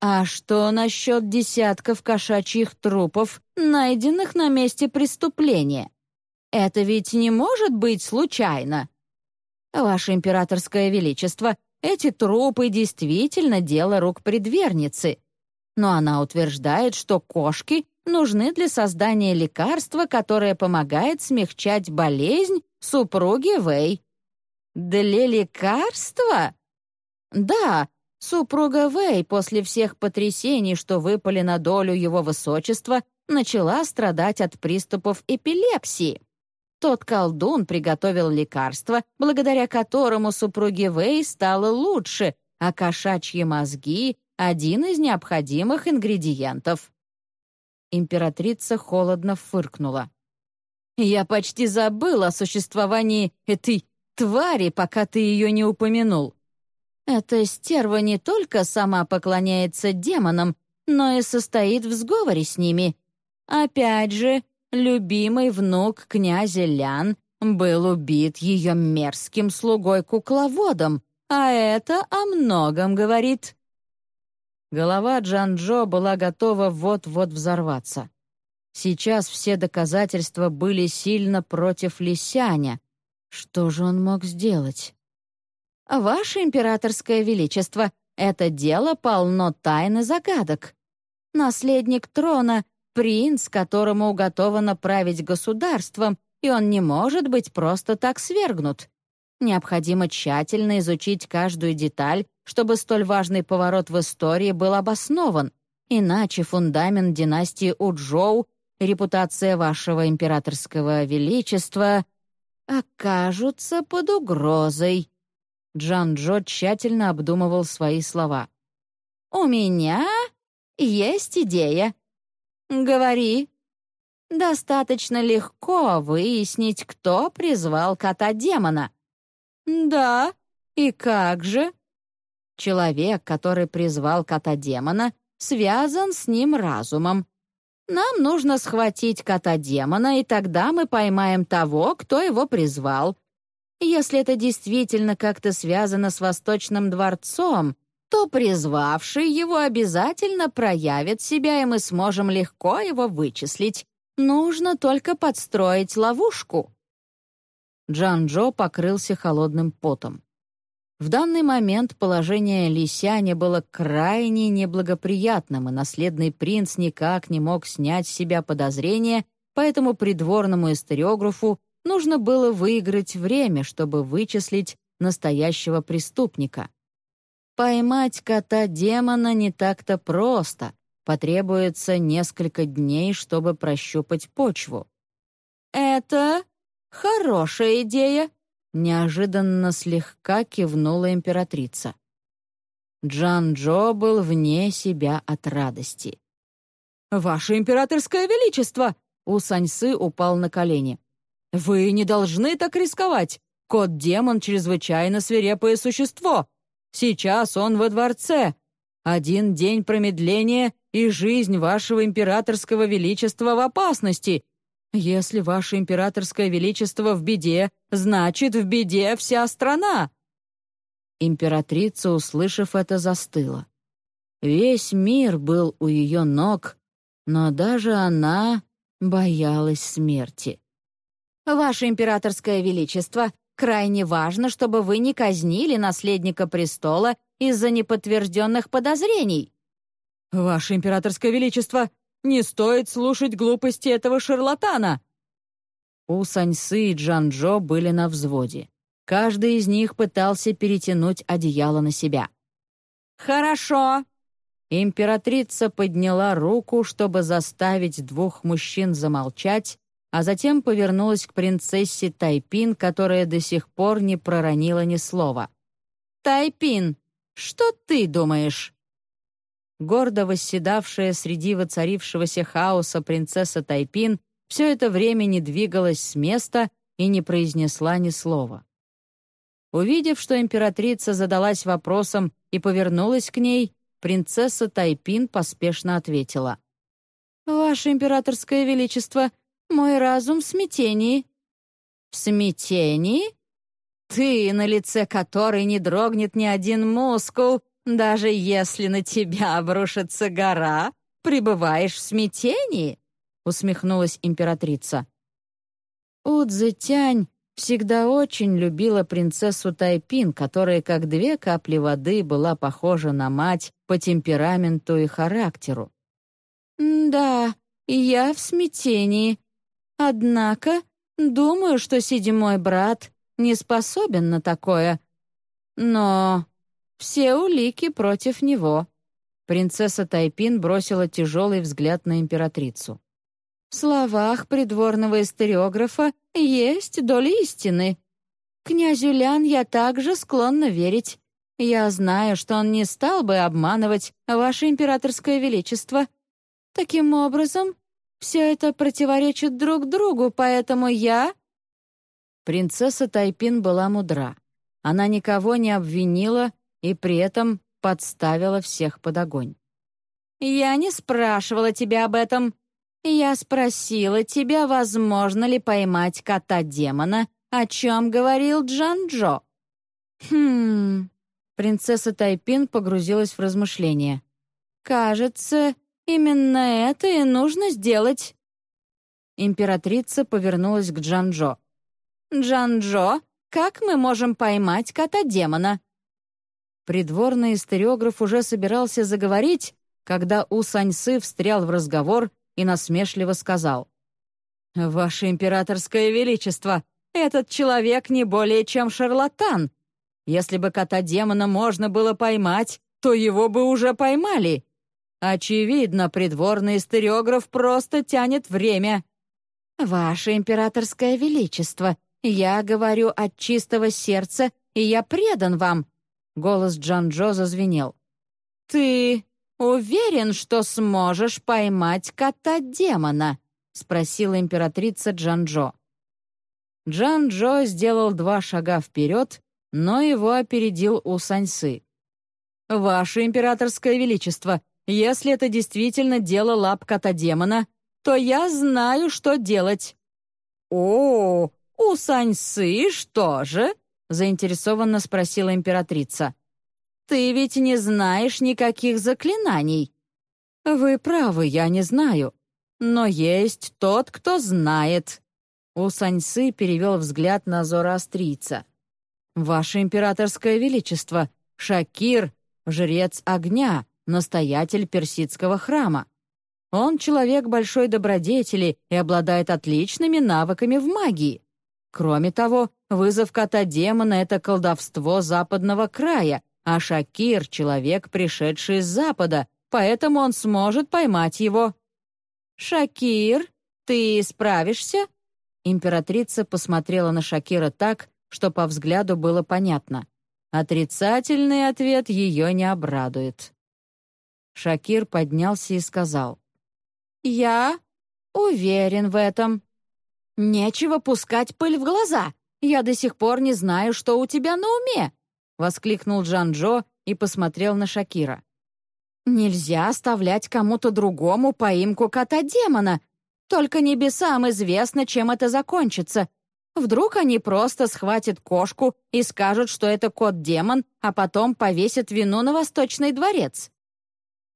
«А что насчет десятков кошачьих трупов, найденных на месте преступления? Это ведь не может быть случайно!» «Ваше императорское величество, эти трупы действительно дело рук предверницы. Но она утверждает, что кошки нужны для создания лекарства, которое помогает смягчать болезнь супруги Вэй». «Для лекарства?» «Да, супруга Вэй после всех потрясений, что выпали на долю его высочества, начала страдать от приступов эпилепсии. Тот колдун приготовил лекарство, благодаря которому супруге Вэй стало лучше, а кошачьи мозги — один из необходимых ингредиентов. Императрица холодно фыркнула. «Я почти забыл о существовании этой твари, пока ты ее не упомянул. Эта стерва не только сама поклоняется демонам, но и состоит в сговоре с ними. Опять же, любимый внук князя Лян был убит ее мерзким слугой-кукловодом, а это о многом говорит. Голова Джан-Джо была готова вот-вот взорваться. Сейчас все доказательства были сильно против Лисяня. Что же он мог сделать? «Ваше императорское величество, это дело полно тайн и загадок. Наследник трона принц, которому уготовано править государством, и он не может быть просто так свергнут. Необходимо тщательно изучить каждую деталь, чтобы столь важный поворот в истории был обоснован, иначе фундамент династии Уджоу, репутация вашего императорского величества окажутся под угрозой. Джан-Джо тщательно обдумывал свои слова. «У меня есть идея», «Говори». «Достаточно легко выяснить, кто призвал кота-демона». «Да, и как же?» «Человек, который призвал кота-демона, связан с ним разумом. Нам нужно схватить кота-демона, и тогда мы поймаем того, кто его призвал. Если это действительно как-то связано с Восточным дворцом, то призвавший его обязательно проявит себя, и мы сможем легко его вычислить. Нужно только подстроить ловушку». Джан-Джо покрылся холодным потом. В данный момент положение Лисяня было крайне неблагоприятным, и наследный принц никак не мог снять с себя подозрения, поэтому придворному историографу нужно было выиграть время, чтобы вычислить настоящего преступника. Поймать кота-демона не так-то просто. Потребуется несколько дней, чтобы прощупать почву. «Это хорошая идея», — неожиданно слегка кивнула императрица. Джан-Джо был вне себя от радости. «Ваше императорское величество!» У Саньсы упал на колени. «Вы не должны так рисковать. Кот-демон — чрезвычайно свирепое существо. Сейчас он во дворце. Один день промедления, и жизнь вашего императорского величества в опасности. Если ваше императорское величество в беде, значит, в беде вся страна». Императрица, услышав это, застыла. Весь мир был у ее ног, но даже она боялась смерти. «Ваше императорское величество, крайне важно, чтобы вы не казнили наследника престола из-за неподтвержденных подозрений». «Ваше императорское величество, не стоит слушать глупости этого шарлатана!» У Саньсы и Джанжо были на взводе. Каждый из них пытался перетянуть одеяло на себя. «Хорошо!» Императрица подняла руку, чтобы заставить двух мужчин замолчать, а затем повернулась к принцессе Тайпин, которая до сих пор не проронила ни слова. «Тайпин, что ты думаешь?» Гордо восседавшая среди воцарившегося хаоса принцесса Тайпин все это время не двигалась с места и не произнесла ни слова. Увидев, что императрица задалась вопросом и повернулась к ней, принцесса Тайпин поспешно ответила. «Ваше императорское величество, мой разум в смятении». «В смятении? Ты, на лице которой не дрогнет ни один мускул, даже если на тебя обрушится гора, пребываешь в смятении?» — усмехнулась императрица. Удзетянь всегда очень любила принцессу Тайпин, которая, как две капли воды, была похожа на мать по темпераменту и характеру. «Да, я в смятении. Однако, думаю, что седьмой брат не способен на такое. Но все улики против него». Принцесса Тайпин бросила тяжелый взгляд на императрицу. В словах придворного историографа есть доля истины. Князю Лян я также склонна верить. Я знаю, что он не стал бы обманывать ваше императорское величество. Таким образом, все это противоречит друг другу, поэтому я...» Принцесса Тайпин была мудра. Она никого не обвинила и при этом подставила всех под огонь. «Я не спрашивала тебя об этом. Я спросила тебя, возможно ли поймать кота-демона, о чем говорил Джан-Джо». «Хм...» Принцесса Тайпин погрузилась в размышления. «Кажется, именно это и нужно сделать». Императрица повернулась к Джан-Джо. «Джан-Джо, как мы можем поймать кота-демона?» Придворный историограф уже собирался заговорить, когда У Саньсы встрял в разговор и насмешливо сказал. «Ваше императорское величество, этот человек не более чем шарлатан. Если бы кота-демона можно было поймать, то его бы уже поймали. Очевидно, придворный историограф просто тянет время». «Ваше императорское величество, я говорю от чистого сердца, и я предан вам», Голос Джан-Джо зазвенел. «Ты уверен, что сможешь поймать кота-демона?» — спросила императрица Джан-Джо. Джан-Джо сделал два шага вперед, но его опередил У Саньсы. «Ваше императорское величество, если это действительно дело лап кота-демона, то я знаю, что делать». «О, у Саньсы что же?» Заинтересованно спросила императрица. «Ты ведь не знаешь никаких заклинаний». «Вы правы, я не знаю. Но есть тот, кто знает». У Саньсы перевел взгляд на зороастрийца. «Ваше императорское величество, Шакир — жрец огня, настоятель персидского храма. Он человек большой добродетели и обладает отличными навыками в магии. Кроме того, вызов кота-демона — это колдовство западного края, а Шакир — человек, пришедший с запада, поэтому он сможет поймать его. «Шакир, ты справишься?» Императрица посмотрела на Шакира так, что по взгляду было понятно. Отрицательный ответ ее не обрадует. Шакир поднялся и сказал. «Я уверен в этом». «Нечего пускать пыль в глаза. Я до сих пор не знаю, что у тебя на уме!» — воскликнул Джан-Джо и посмотрел на Шакира. «Нельзя оставлять кому-то другому поимку кота-демона. Только небесам известно, чем это закончится. Вдруг они просто схватят кошку и скажут, что это кот-демон, а потом повесят вину на Восточный дворец.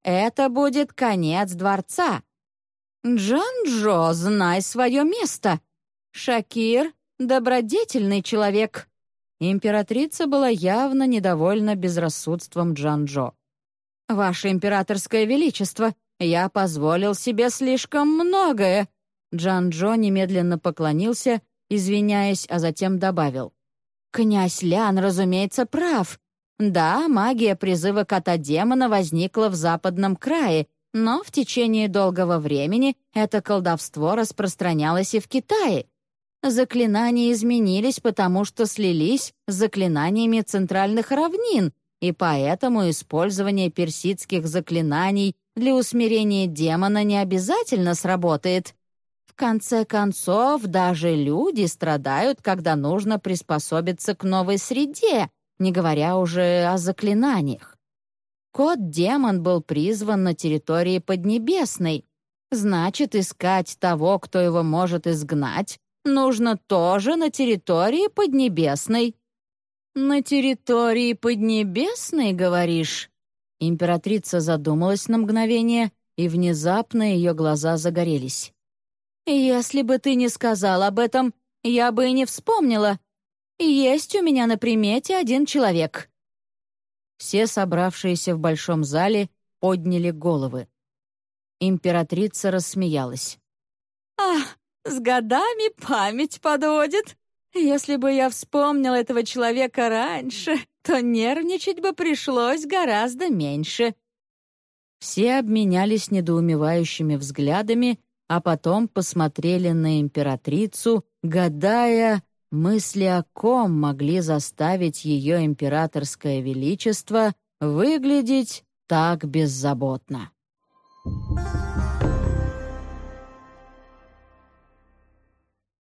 Это будет конец дворца. Джан-Джо, знай свое место. Шакир — добродетельный человек. Императрица была явно недовольна безрассудством Джан-Джо. «Ваше императорское величество, я позволил себе слишком многое». Джан-Джо немедленно поклонился, извиняясь, а затем добавил. «Князь Лян, разумеется, прав. Да, магия призыва кота-демона возникла в западном крае, но в течение долгого времени это колдовство распространялось и в Китае. Заклинания изменились, потому что слились с заклинаниями центральных равнин, и поэтому использование персидских заклинаний для усмирения демона не обязательно сработает. В конце концов, даже люди страдают, когда нужно приспособиться к новой среде, не говоря уже о заклинаниях. Кот-демон был призван на территории Поднебесной. Значит, искать того, кто его может изгнать, нужно тоже на территории Поднебесной. «На территории Поднебесной, говоришь?» Императрица задумалась на мгновение, и внезапно ее глаза загорелись. «Если бы ты не сказал об этом, я бы и не вспомнила. Есть у меня на примете один человек». Все собравшиеся в большом зале подняли головы. Императрица рассмеялась. «Ах, с годами память подводит. Если бы я вспомнил этого человека раньше, то нервничать бы пришлось гораздо меньше». Все обменялись недоумевающими взглядами, а потом посмотрели на императрицу, гадая, мысли о ком могли заставить ее императорское величество выглядеть так беззаботно. Thank you.